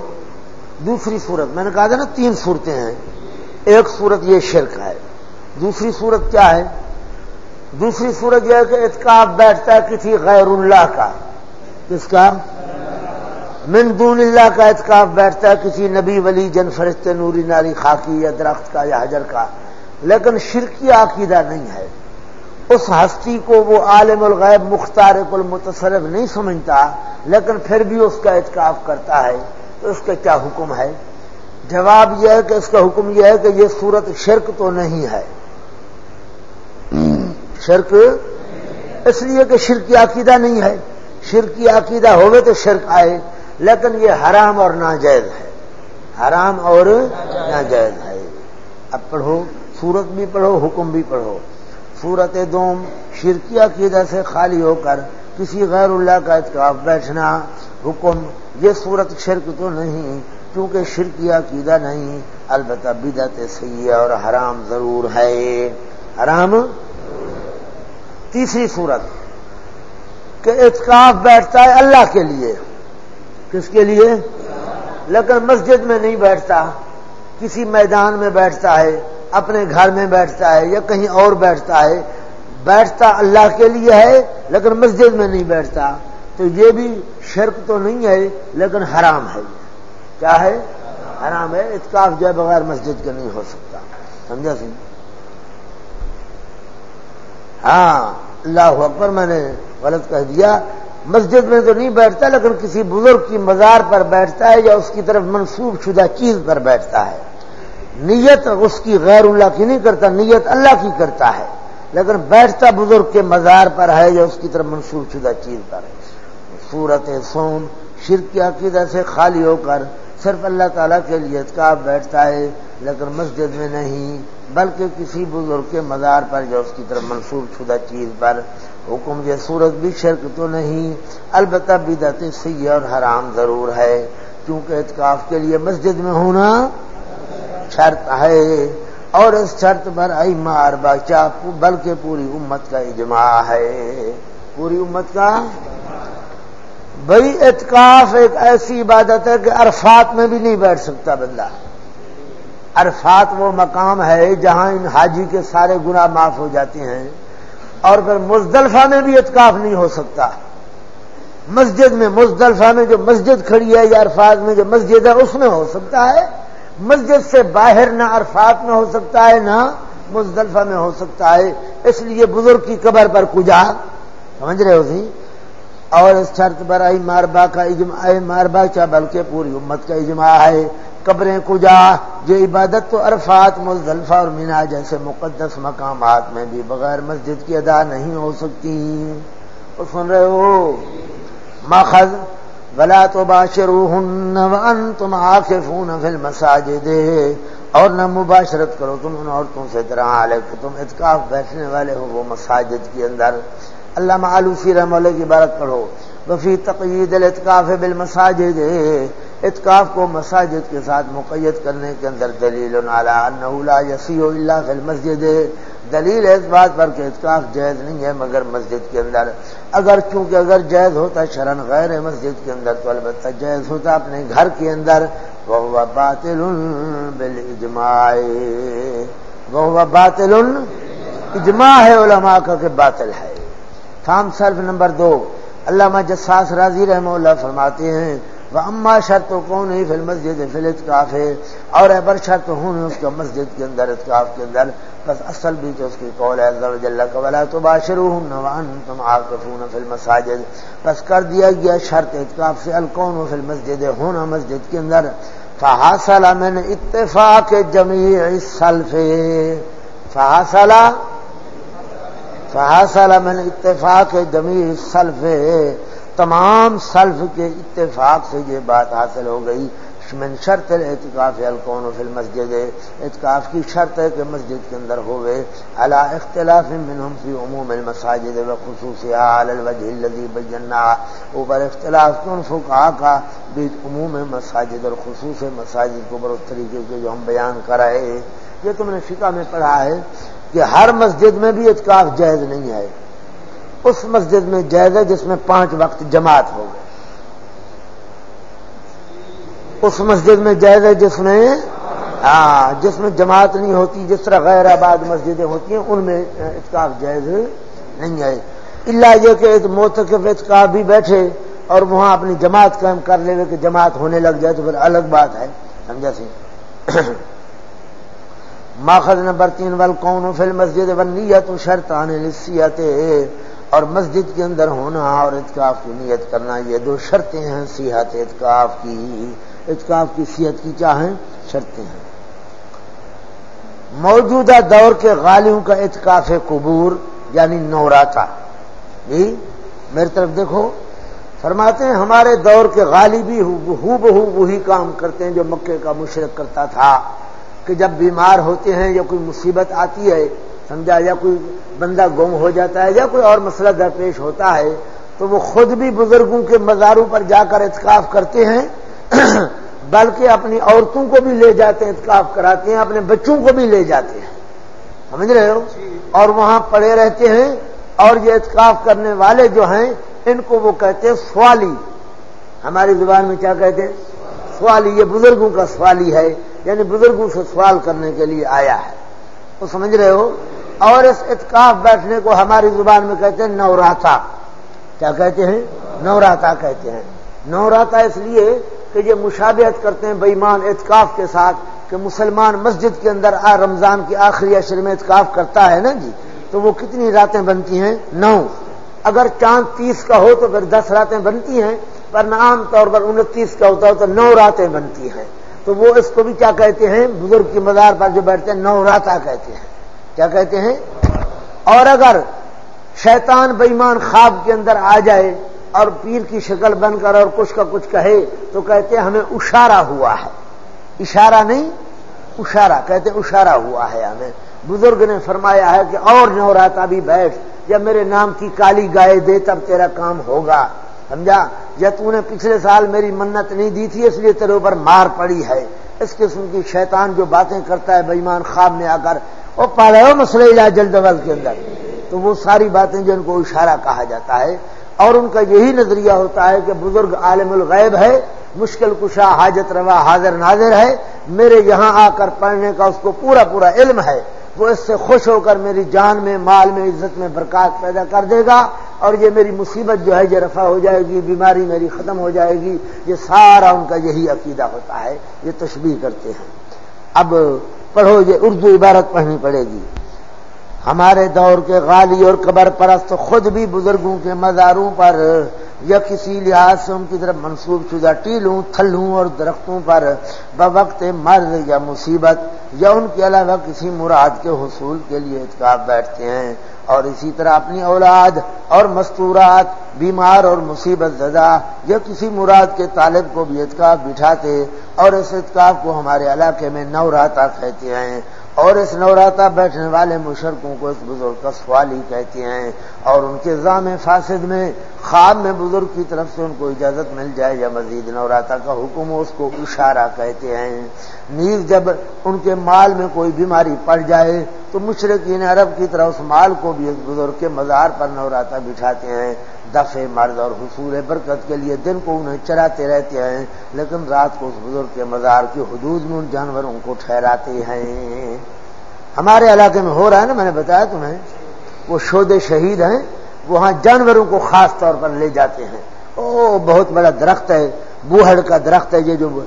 S1: دوسری صورت، میں نے کہا تھا نا تین صورتیں ہیں۔ ایک صورت یہ شرک ہے، دوسری صورت کیا ہے؟ دوسری صورت یہ ہے کہ اتکاف بیٹھتا ہے کسی غیر اللہ کا۔ کس کا؟ من دون اللہ کا اتکاف بیٹھتا ہے کسی نبی، ولی، جن فرشت نوری ناری خاکی یا درخت کا یا حجر کا۔ لیکن شرکی عقیدہ نہیں ہے۔ اس ہستی کو وہ عالم الغیب، مختار المتصرف نہیں سمجھتا، لیکن پھر بھی اس کا اتکاف کرتا ہے۔ تو اس کا کیا حکم ہے؟ جواب یہ ہے کہ اس کا حکم یہ ہے کہ یہ صورت شرک تو نہیں ہے۔ شرک اس لیے کہ شرکی عقیدہ نہیں ہے۔ شرکی عقیدہ ہوگے تو شرک آئے۔ لیکن یہ حرام اور ناجائز ہے۔ حرام اور ناجائز ہے۔ اب پڑھو، سورت بھی پڑھو، حکم بھی پڑھو۔ سورت دوم، شرکی عقیدہ سے خالی ہو کر کسی غیر اللہ کا اتکاف بیٹھنا، حکم۔ یہ صورت شرک تو نہیں، کیونکہ شرکی عقیدہ نہیں۔ البتہ بدت سیاح اور حرام ضرور ہے۔ حرام۔ تیسری صورت کہ اتکاف بیٹھتا ہے اللہ کے لیے۔ کس کے لیے؟ لیکن مسجد میں نہیں بیٹھتا، کسی میدان میں بیٹھتا ہے، اپنے گھر میں بیٹھتا ہے یا کہیں اور بیٹھتا ہے۔ بیٹھتا اللہ کے لیے ہے لیکن مسجد میں نہیں بیٹھتا۔ تو یہ بھی شرک تو نہیں ہے لیکن حرام ہے۔ کیا ہے؟ حرام ہے، اتکاف جو ہے بغیر مسجد کے نہیں ہو سکتا۔ سمجھا سی ہاں اللہ اکبر میں نے غلط کہہ دیا۔ مسجد میں تو نہیں بیٹھتا، لیکن کسی بزرگ کی مزار پر بیٹھتا ہے یا اس کی طرف منسوب شدہ چیز پر بیٹھتا ہے۔ نیت اس کی غیر اللہ کی نہیں کرتا، نیت اللہ کی کرتا ہے۔ لیکن بیٹھتا بزرگ کے مزار پر ہے یا اس کی طرف منسوب شدہ چیز پر ہے۔ صورت سوم شرک کی عقیدہ سے خالی ہو کر صرف اللہ تعالیٰ کے لیے اتکاب بیٹھتا ہے، لیکن مسجد میں نہیں، بلکہ کسی بزرگ کے مزار پر جو اس کی طرف منسوخ شدہ چیز پر حکم یہ صورت بھی شرک تو نہیں، البتہ بدعت سیاح اور حرام ضرور ہے، کیونکہ اتکاف کے لیے مسجد میں ہونا شرط ہے، اور اس شرط پر آئی مار بچا بلکہ پوری امت کا اجماع ہے۔ پوری امت کا؟ بھائی اتکاف ایک ایسی عبادت ہے کہ عرفات میں بھی نہیں بیٹھ سکتا بندہ۔ عرفات وہ مقام ہے جہاں ان حاجی کے سارے گناہ معاف ہو جاتے ہیں۔ اور پھر مزدلفہ میں بھی اتکاف نہیں ہو سکتا۔ مسجد میں مزدلفہ میں جو مسجد کھڑی ہے یا عرفات میں جو مسجد ہے، اس میں ہو سکتا ہے۔ مسجد سے باہر نہ عرفات میں ہو سکتا ہے، نہ مزدلفہ میں ہو سکتا ہے۔ اس لیے بزرگ کی قبر پر کجا سمجھ رہے ہو سی اور اس شرط پر آئی ماربا کا اجماع ماربا چا، بلکہ پوری امت کا اجماع ہے۔ قبریں کجا یہ عبادت تو عرفات، مزدلفہ اور مینا جیسے مقدس مقامات میں بھی بغیر مسجد کی ادا نہیں ہو سکتی۔ اور سن رہے ہو؟ ماخذ بلا تو باشرو ہن تم آخ فون فل مساجد اور نہ مباشرت کرو تم ان عورتوں سے طرح تم اتکاف بیٹھنے والے ہو وہ مساجد کے اندر۔ اللہ معلوسی رحم اللہ کی بارت پڑھو۔ وفی تقید الاتقاف بالمساجد۔ اتقاف کو مساجد کے ساتھ مقید کرنے کے اندر دلیل لا یسیح اللہ فی المسجد۔ دلیل اس بات پر کہ اتقاف جائز نہیں ہے مگر مسجد کے اندر۔ اگر چونکہ اگر جائز ہوتا شرن غیر مسجد کے اندر تو البتہ جائز ہوتا اپنے گھر کے اندر۔ وہ باطل بالاجماع۔ وہ باطل اجماع ہے علماء کا کہ باطل ہے۔ فام صرف نمبر دو۔ علامہ جساس راضی رحمہ اللہ فرماتے ہیں وہ اما شرط کون ہی فل مسجد فل اتکاف ہے اور ایبر شرط ہوں اس کا مسجد کے اندر اتکاف کے اندر۔ بس اصل بھی تو اس کی قول ہے قبلا تو باشرو ہوں نوان تم آکفون فل مساجد بس کر دیا گیا شرط اتکاف سے الکون و فل مسجد ہونا مسجد کے اندر۔ فحاصلہ میں نے اتفاق جمی سلف فحاصلہ فحاصل من اتفاق جمی سلف تمام سلف کے اتفاق سے یہ بات حاصل ہو گئی۔ من شرط اعتکاف الکون فی المسجد اتکاف کی شرط ہے کہ مسجد کے اندر ہوئے۔ علا اختلاف منہم فی عموم المساجد و خصوصی الوجہ الذی بینا۔ اوپر اختلاف کن فقہا کا بیچ عموم مساجد اور خصوص مساجد کو بر اس طریقے کے جو ہم بیان کرائے یہ تم نے فقہ میں پڑھا ہے کہ ہر مسجد میں بھی اتکاف جائز نہیں ہے۔ اس مسجد میں جائز ہے جس میں پانچ وقت جماعت ہو گئے اس مسجد میں جائز ہے جس میں ہاں جس میں جماعت نہیں ہوتی، جس طرح غیر آباد مسجدیں ہوتی ہیں، ان میں اتکاف جائز نہیں ہے۔ اللہ یہ کہ موتقف اتکاف بھی بیٹھے اور وہاں اپنی جماعت قائم کر لے کہ جماعت ہونے لگ جائے تو پھر الگ بات ہے۔ سمجھا سی؟ ماخذ نمبر تین ول کون فل مسجد نیت شرط آنے نصیحت اور مسجد کے اندر ہونا اور اتکاف کی نیت کرنا، یہ دو شرطیں ہیں سیاحت اتکاف کی۔ اتکاف کی صحت کی چاہیں شرطیں ہیں۔ موجودہ دور کے غالیوں کا اتکاف قبور یعنی نوراتا۔ جی میری طرف دیکھو، فرماتے ہیں ہمارے دور کے غالی بھی ہو بہو وہی کام کرتے ہیں، جو مکے کا مشرق کرتا تھا، کہ جب بیمار ہوتے ہیں یا کوئی مصیبت آتی ہے سمجھا، یا کوئی بندہ گم ہو جاتا ہے یا کوئی اور مسئلہ درپیش ہوتا ہے، تو وہ خود بھی بزرگوں کے مزاروں پر جا کر اتکاف کرتے ہیں، بلکہ اپنی عورتوں کو بھی لے جاتے ہیں اتکاف کراتے ہیں، اپنے بچوں کو بھی لے جاتے ہیں۔ سمجھ رہے ہو؟ اور وہاں پڑے رہتے ہیں، اور یہ اتکاف کرنے والے جو ہیں، ان کو وہ کہتے ہیں سوالی۔ ہماری زبان میں کیا کہتے ہیں؟ سوالی۔ یہ بزرگوں کا سوالی ہے یعنی بزرگوں سے سوال کرنے کے لیے آیا ہے۔ وہ سمجھ رہے ہو؟ اور اس اتکاف بیٹھنے کو ہماری زبان میں کہتے ہیں نوراتا کیا کہتے ہیں؟ نوراتا کہتے ہیں۔ نوراتا اس لیے کہ یہ مشابہت کرتے ہیں بےمان اعتکاف کے ساتھ کہ مسلمان مسجد کے اندر آ رمضان کی آخری اشر میں اعتکاف کرتا ہے نا جی؟ تو وہ کتنی راتیں بنتی ہیں؟ نو۔ اگر چاند تیس کا ہو تو پھر دس راتیں بنتی ہیں، پر عام طور پر انتیس کا ہوتا ہو تو نو راتیں بنتی ہیں۔ تو وہ اس کو بھی کیا کہتے ہیں؟ بزرگ کی مزار پر جو بیٹھتے ہیں نو راتا کہتے ہیں۔ کیا کہتے ہیں؟ اور اگر شیطان بےمان خواب کے اندر آ جائے اور پیر کی شکل بن کر اور کچھ کا کچھ کہے، تو کہتے ہیں ہمیں اشارہ ہوا ہے۔ اشارہ نہیں، اشارہ، کہتے اشارہ ہوا ہے ہمیں۔ بزرگ نے فرمایا ہے کہ اور نو راتا بھی بیٹھ، جب میرے نام کی کالی گائے دے، تب تیرا کام ہوگا۔ سمجھا؟ یا تو نے پچھلے سال میری منت نہیں دی تھی، اس لیے تیرے اوپر مار پڑی ہے۔ اس قسم کی شیطان جو باتیں کرتا ہے بےمان خواب میں آ کر وہ پا رہے ہو مسئلہ جلد کے اندر۔ تو وہ ساری باتیں جو ان کو اشارہ کہا جاتا ہے، اور ان کا یہی نظریہ ہوتا ہے کہ بزرگ عالم الغیب ہے، مشکل کشا حاجت روا حاضر ناظر ہے، میرے یہاں آ کر پڑھنے کا اس کو پورا پورا علم ہے، وہ اس سے خوش ہو کر میری جان میں، مال میں، عزت میں برکات پیدا کر دے گا، اور یہ میری مصیبت جو ہے، یہ رفع ہو جائے گی، بیماری میری ختم ہو جائے گی، یہ سارا ان کا یہی عقیدہ ہوتا ہے، یہ تشبیح کرتے ہیں۔ اب پڑھو یہ اردو عبارت پڑھنی پڑے گی۔ ہمارے دور کے غالی اور قبر پرست خود بھی بزرگوں کے مزاروں پر یا کسی لحاظ سے ان کی طرف منسوب شدہ ٹیلوں، تھلوں اور درختوں پر بوقت مرض یا مصیبت یا ان کے علاوہ کسی مراد کے حصول کے لیے اتکاب بیٹھتے ہیں۔ اور اسی طرح اپنی اولاد اور مستورات، بیمار اور مصیبت زدہ یا کسی مراد کے طالب کو بھی اتکاب بٹھاتے اور اس اتکاب کو ہمارے علاقے میں نوراتا کہتے ہیں۔ اور اس نوراتا بیٹھنے والے مشرقوں کو اس بزرگ کا سوالی کہتے ہیں اور ان کے ضام فاسد میں خواب میں بزرگ کی طرف سے ان کو اجازت مل جائے یا مزید نوراتا کا حکم اس کو اشارہ کہتے ہیں۔ نیز جب ان کے مال میں کوئی بیماری پڑ جائے تو مشرقین عرب کی طرح اس مال کو بھی اس بزرگ کے مزار پر نوراتا بٹھاتے ہیں۔ دفع مرد اور حصول برکت کے لیے دن کو انہیں چراتے رہتے ہیں، لیکن رات کو اس بزرگ کے مزار کی حدود میں ان جانوروں کو ٹھہراتے ہیں۔ ہمارے علاقے میں ہو رہا ہے نا، میں نے بتایا تمہیں؟ وہ شود شہید ہیں، وہاں جانوروں کو خاص طور پر لے جاتے ہیں۔ او بہت بڑا درخت ہے، بوہڑ کا درخت ہے، یہ جو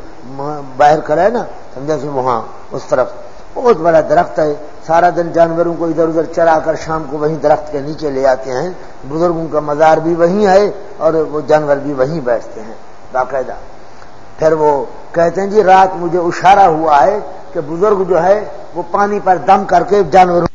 S1: باہر کرا ہے نا، سمجھا سی وہاں، اس طرف۔ بہت بڑا درخت ہے۔ سارا دن جانوروں کو ادھر ادھر چرا کر شام کو وہیں درخت کے نیچے لے آتے ہیں۔ بزرگوں کا مزار بھی وہیں ہے اور وہ جانور بھی وہیں بیٹھتے ہیں۔ باقاعدہ۔ پھر وہ کہتے ہیں جی رات مجھے اشارہ ہوا ہے کہ بزرگ جو ہے وہ پانی پر دم کر کے جانوروں